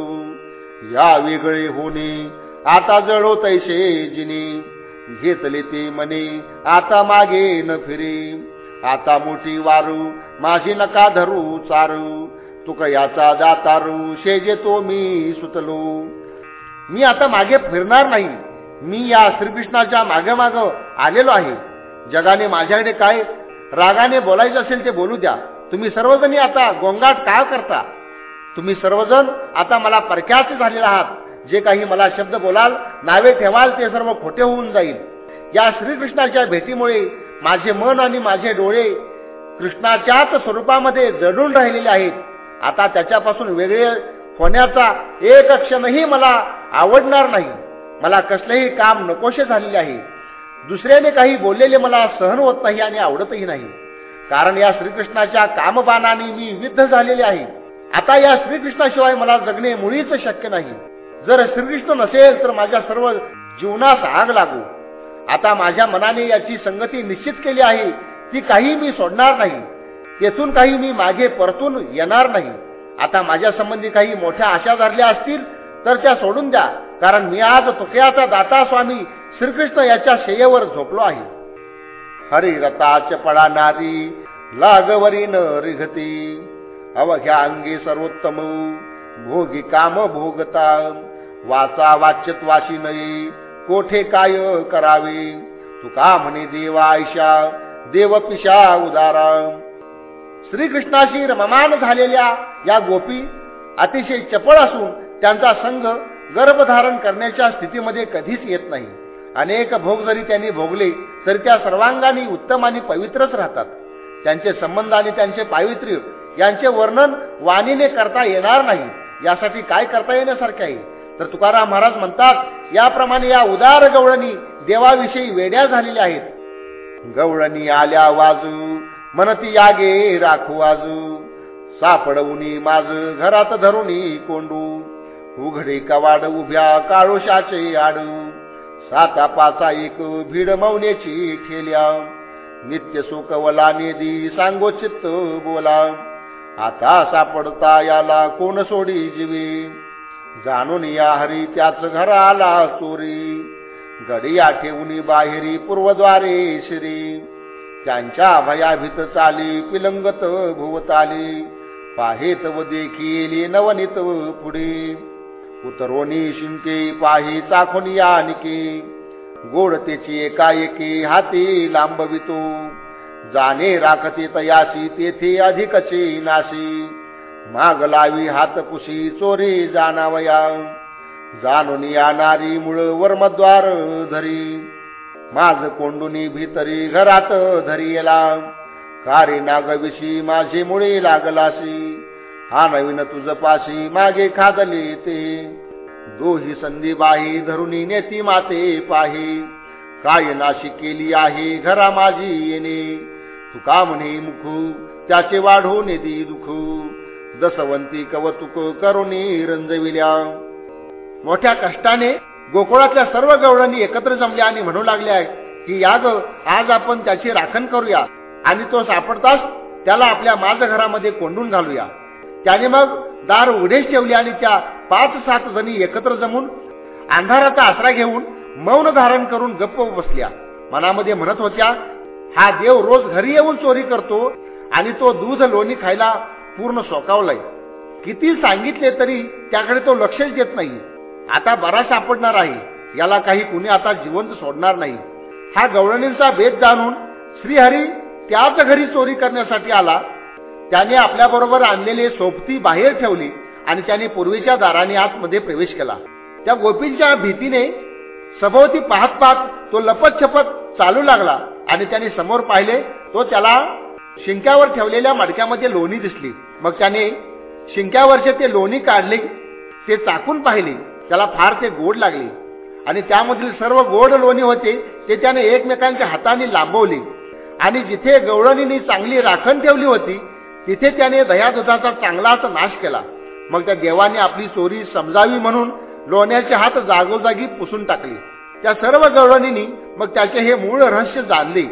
या वेगळे होणे आता जळो तैसे जिने. घेतले ते मने आता मागे न फिरे. आता मोठी वारू माझी नका धरू चारू. तुका याचा जातारू शेजे तो मी सुतलो. मी आता मागे फिरणार नाही. मी या श्रीकृष्णाच्या मागे माग आलेलो आहे. जगाने माझ्याकडे काय? रागाने बोलायचं असेल ते बोलू द्या. तुम्ही सर्वजणी आता गोंगाट का करता? तुम्ही सर्वजण आता मला परक्याच झालेला आहात. जे काही मला शब्द बोलाल नावे ठेवाल ते सर्व खोटे होऊन जाईल. या श्रीकृष्णाच्या भेटीमुळे माझे मन आणि माझे डोळे कृष्णाच्याच स्वरूपामध्ये जडून राहिलेले आहेत. आता त्याच्यापासून वेगळे होण्याचा एक क्षणही मला आवडणार नाही. मला कसलेही काम नकोशे झालेले आहे. दुसऱ्याने काही बोललेले मला सहन होत नाही आणि आवडतही नाही. कारण या श्रीकृष्णाच्या कामबाणाने मी विद्ध झालेले आहे. आता या श्रीकृष्णाशिवाय मला जगणे मुळीच शक्य नाही. जर श्रीकृष्ण नसेल तर माझ्या सर्व जीवनास आग लागू. आता माझ्या मनाने याची संगती निश्चित केली आहे ती काही मी सोडणार नाही. तेथून काही मी मागे परतून येणार नाही. आता माझ्या संबंधी काही मोठ्या आशा धरल्या असतील तर त्या सोडून द्या. कारण मी आज तुकयाचा दाता स्वामी श्रीकृष्ण याच्या शेयेवर झोपलो आहे. हरिरताच पडाणारी लागवरी न रिघती. अवघ्या अंगी सर्वोत्तम भोगी काम भोगता. वाचा वाच्यत्वाशी नये कोठे काय करावे? तुका म्हणे देवा आयशा देवपिशा उदारा. श्रीकृष्णाशी रममान झालेल्या या गोपी अतिशय चपळ असून त्यांचा संघ गर्भधारण करण्याच्या स्थितीमध्ये कधीच येत नाही. अनेक भोग जरी त्यांनी भोगले तरी त्या सर्वांगाने उत्तम आणि पवित्रच राहतात. त्यांचे संबंध आणि त्यांचे पावित्र्य यांचे वर्णन वाणीने करता येणार नाही. यासाठी काय करता येण्यासारखे आहे? तर तुकाराम महाराज म्हणतात याप्रमाणे या उदार गवळणी देवाविषयी वेड्या झालेल्या आहेत. गवळणी आल्या वाजू मनती यागे राखू आजू. सापडवुनी माझ घरात धरुनी कोंडू. उघडे कवाड उभ्या काळोशाचे आडू. साता पाचा एक भीड मौनेची ठेल्या. नित्य सुकवला निधी सांगो चित्त बोला. आता सापडता याला कोण सोडी जीवी? जाणून या हरी त्याच घरा आला चोरी गडिया ठेवून बाहेरी पूर्वद्वारे श्री. त्यांच्या भयाभीत चाली पिलंगत भुवताली. पाहेत व देखील नवनीत पुढे. उतरोनी शिंके पाही चाखून या निकी. गोड एकाएकी हाती लांबवितो. जाणे राखते तयासी तेथे अधिकचे नाशी. माग लावी हातपुशी चोरी जाणावया. जाणून या नारी मुळ वर्मद्वार धरी. माझ कोंडुनी भीतरी घरात धरी येला कारे नागविषी माझे मुळे लागलासी हा नवीन तुझ पाशी मागे खादले ते. दोही संधी बाही धरुनी नेती माते पाही. काय नाशी केली आहे घरा माझी येणे. तुका म्हणे मुखू? त्याचे वाढो नेदी दुख. दसवंती कवतुक करुणी रंजविल्या. मोठ्या कष्टाने गोकुळातल्या सर्व गवळणी एकत्र जमल्या आणि म्हणू लागल्या की या ग आज आपण त्याची राखण करूया आणि तो सापडताच त्याला आपल्या माझ घरामध्ये कोंडून घालूया. त्याने मग दार उघडेच ठेवले आणि त्या पाच सात जणी एकत्र जमून अंधाराचा आसरा घेऊन मौन धारण करून गप्प बसल्या. मनामध्ये म्हणत होत्या हा देव रोज घरी येऊन चोरी करतो आणि तो दूध लोणी खायला पूर्ण सोकावलाय. किती सांगितले तरी त्याकडे तो लक्षच देत नाही. आता बरा सापडणार आहे. याला काही कुणी आता जिवंत सोडणार नाही. हा गवळणींचा भेद जाणून श्रीहरी त्याच घरी चोरी करण्यासाठी आला. त्याने आपल्याबरोबर आणलेले सोबती बाहेर ठेवली आणि त्याने पूर्वीच्या दाराने आतमध्ये प्रवेश केला. त्या गोपींच्या भीतीने सभोवती पाहत पाहत तो लपत छपत चालू लागला आणि त्याने समोर पाहिले तो त्याला शिंक्यावर ठेवलेल्या मडक्यामध्ये लोणी दिसली. मग त्याने शिंक्यावरचे ते लोणी काढले ते चाकून पाहिले. त्याला फार ते गोड लागले. आणि त्यामधील सर्व गोड लोणी होते ते त्याने एकमेकांच्या हाताने लांबवले. आणि जिथे गवळणीने चांगली राखण ठेवली होती तिथे त्याने दयादुधाचा चांगलाच नाश केला. मग त्या देवाने आपली चोरी समजावी म्हणून लोण्याचे हात जागोजागी पुसून टाकले. त्या सर्व गवळणींनी मग त्याचे हे मूळ रहस्य जाणले.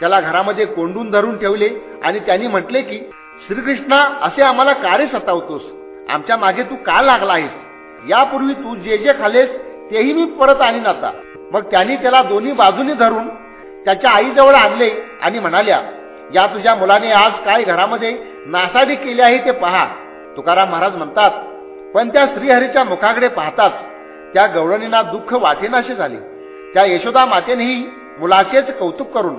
त्याला घरामध्ये कोंडून धरून ठेवले आणि त्यांनी म्हटले की श्रीकृष्णा असे आम्हाला कार्य सतावतोस? आमच्या मागे तू का लागला आहेस? यापूर्वी तू जे जे खालेस तेही मी परत आणीन आता. मग त्यांनी त्याला दोन्ही बाजूनी धरून त्याच्या आईजवळ आणले आणि म्हणाल्या या तुझ्या मुलाने आज काय घरामध्ये नासादी केली आहे ते पहा. तुकाराम महाराज म्हणतात पण त्या श्रीहरीच्या मुखाकडे पाहताच त्या गवळणींना दुःख वाटेनाशे झाले. त्या यशोदा मातेनेही मुलाचेच कौतुक करून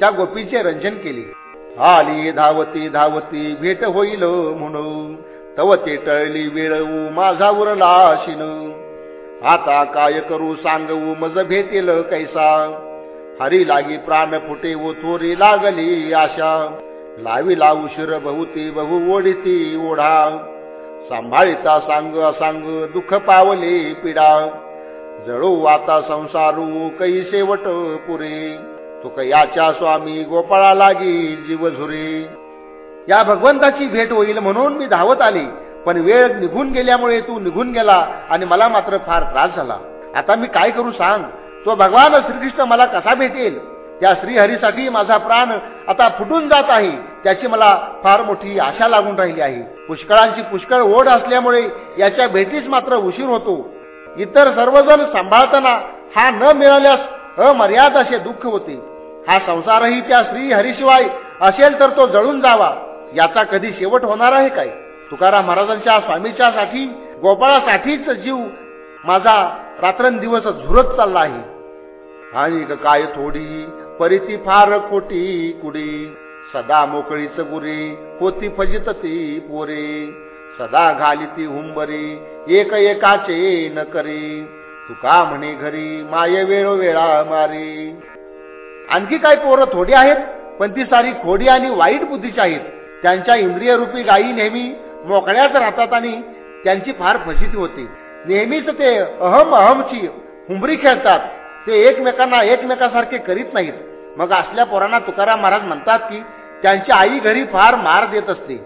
त्या गोपीचे रंजन केले. आली धावती धावती भेट होईल म्हणून. तव ते टळली वेळवू माझा उरला शिन आता काय करू सांगवू मज भेटेल कैसा. हरी लागी प्राण फुटे व थोरी लागली आशा. लावी लावू शिर बहुती बहु ओढीती ओढा. सांभाळिता सांग असांग दुःख पावले पिडा. जळू आता संसारू कै शेवट पुरे. तुक याच्या स्वामी गोपाळा लागी जीव झुरे. या भगवंताची भेट होईल म्हणून मी धावत आली पण वेळ निघून गेल्यामुळे तू निघून गेला आणि मला मात्र फार त्रास झाला. आता मी काय करू सांग? तो भगवान श्रीकृष्ण मला कसा भेटेल? त्या श्रीहरीसाठी माझा प्राण आता फुटून जात आहे. त्याची मला फार मोठी आशा लागून राहिली आहे. पुष्कळांची पुष्कळ ओढ असल्यामुळे याच्या भेटीस मात्र उशीर होतो. इतर सर्वजण सांभाळताना हा न मिळाल्यास अमर्याद असे दुःख होते. हा संसारही त्या श्रीहरीशिवाय असेल तर तो जळून जावा. याचा कधी शेवट होणार आहे काय? तुकाराम महाराजांच्या स्वामीच्या साठी गोपाळासाठीच जीव माझा रात्रंदिवस झुरत चालला आहे. आणि काय थोडी? परिती फार खोटी कुडी. सदा मोकळीच गुरे होती फजित ती पोरे. सदा घाली ती हुंबरी एक एकाचे न करी. तुका म्हणे घरी माय वेळोवेळा मारी. आणखी काय पोरं थोडी आहेत? पण ती सारी खोडी आणि वाईट बुद्धीची आहेत. त्यांच्या इंद्रिय रूपी गायी नेहमी मोकळ्याच राहतात आणि त्यांची फार फजिती होती. नेहमीच ते अहम अहमची हुंबरी खेळतात. ते एकमेकांना एकमेकासारखे करीत नाहीत. मग असल्या पोरांना तुकाराम महाराज म्हणतात की त्यांची आई घरी फार मार देत असते.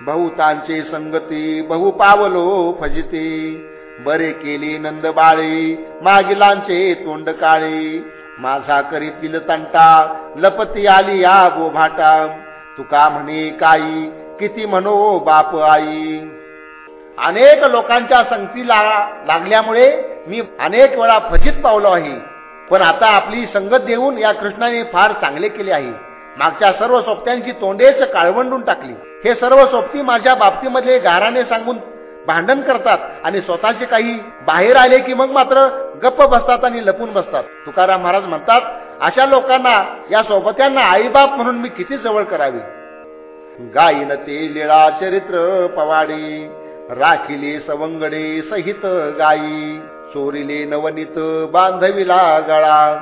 बहुतांचे संगती बहु पावलो फजिते. बरे केली नंद बाळे मागिलांचे तोंड काळे. माझा करीतील तंटा लपती आली या गोभाटा. तुका म्हणे काई किती म्हणो बाप आई. अनेक लोकांच्या संगतीला लागल्यामुळे मी अनेक वेळा फजित पावलो आहे. पण आता आपली संगत देऊन या कृष्णाने फार चांगले केले आहे. मागच्या सर्व सोबत्यांची तोंडेच काळवंडून टाकली. हे सर्व सोबती माझ्या बाबतीमध्ये गाराने सांगून भांडण करतात आणि स्वतःचे काही बाहेर आले की मग मात्र गप्प बसतात आणि लपून बसतात. तुकाराम महाराज म्हणतात अशा लोकांना या सोबत्यांना आईबाप म्हणून मी किती जवळ करावी? गायीन ते लिळा चरित्र पवाडी राखिले सवंगडे सहित गायी. चोरीले नवनीत बांधविला गळा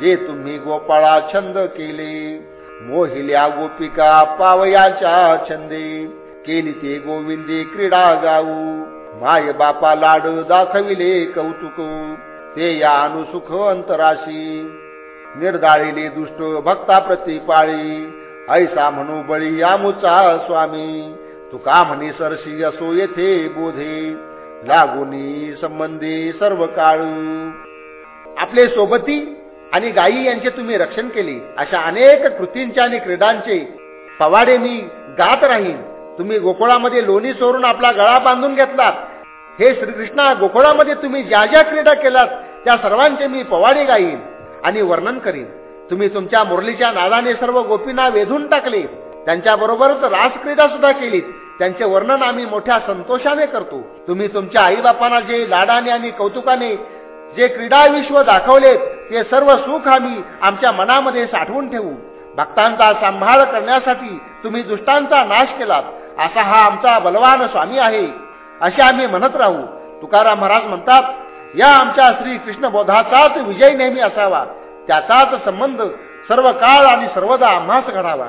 जे तुम्ही गोपाळा छंद केले. मोहिल्या गोपिका पावयाच्या छंदे केली ते गोविंदे क्रीडा गाऊ. माय बापा लाड दाखविले कौतुक ते या अनुसुख अंतराशी. निर्धाळिले दुष्ट भक्ता प्रतिपाळी ऐसा म्हणू बळी यामुचा स्वामी. तुका म्हणे सरशी असो येथे बोधे. लागुनी संबंधी सर्व काळू. आपले सोबती आणि गायी यांचे तुम्ही रक्षण केले. अशा अनेक कृतींचे आणि क्रीडांचे पवाडे मी गात राहीन. तुम्ही गोकुळामध्ये लोणी सोडून आपला गळा बांधून घेतलात. हे श्रीकृष्णा गोकुळामध्ये तुम्ही ज्या ज्या क्रीडा केलात त्या सर्वांचे मी पवाडे गाईन आणि वर्णन करीन. तुम्ही तुमच्या मुरलीच्या नादाने सर्व गोपींना वेधून टाकले. त्यांच्याबरोबरच रासक्रीडा सुद्धा केलीत. त्यांचे वर्णन आम्ही मोठ्या संतोषाने करतो. तुम्ही तुमच्या आई बापांना जे लाडाने आणि कौतुकाने जे क्रीडा विश्व दाखवलेत ते सर्व सुख आम्ही आमच्या मनामध्ये साठवून ठेवू. भक्तांचा सांभाळ करण्यासाठी तुम्ही दुष्टांचा नाश केलात असा हा आमचा बलवान स्वामी आहे. असे आम्ही म्हणत राहू. तुकाराम महाराज म्हणतात या आमच्या श्री कृष्ण बोधाचाच विजय नेहमी असावा. त्याचाच संबंध सर्व काळ आणि सर्वदा आम्हाच घडावा.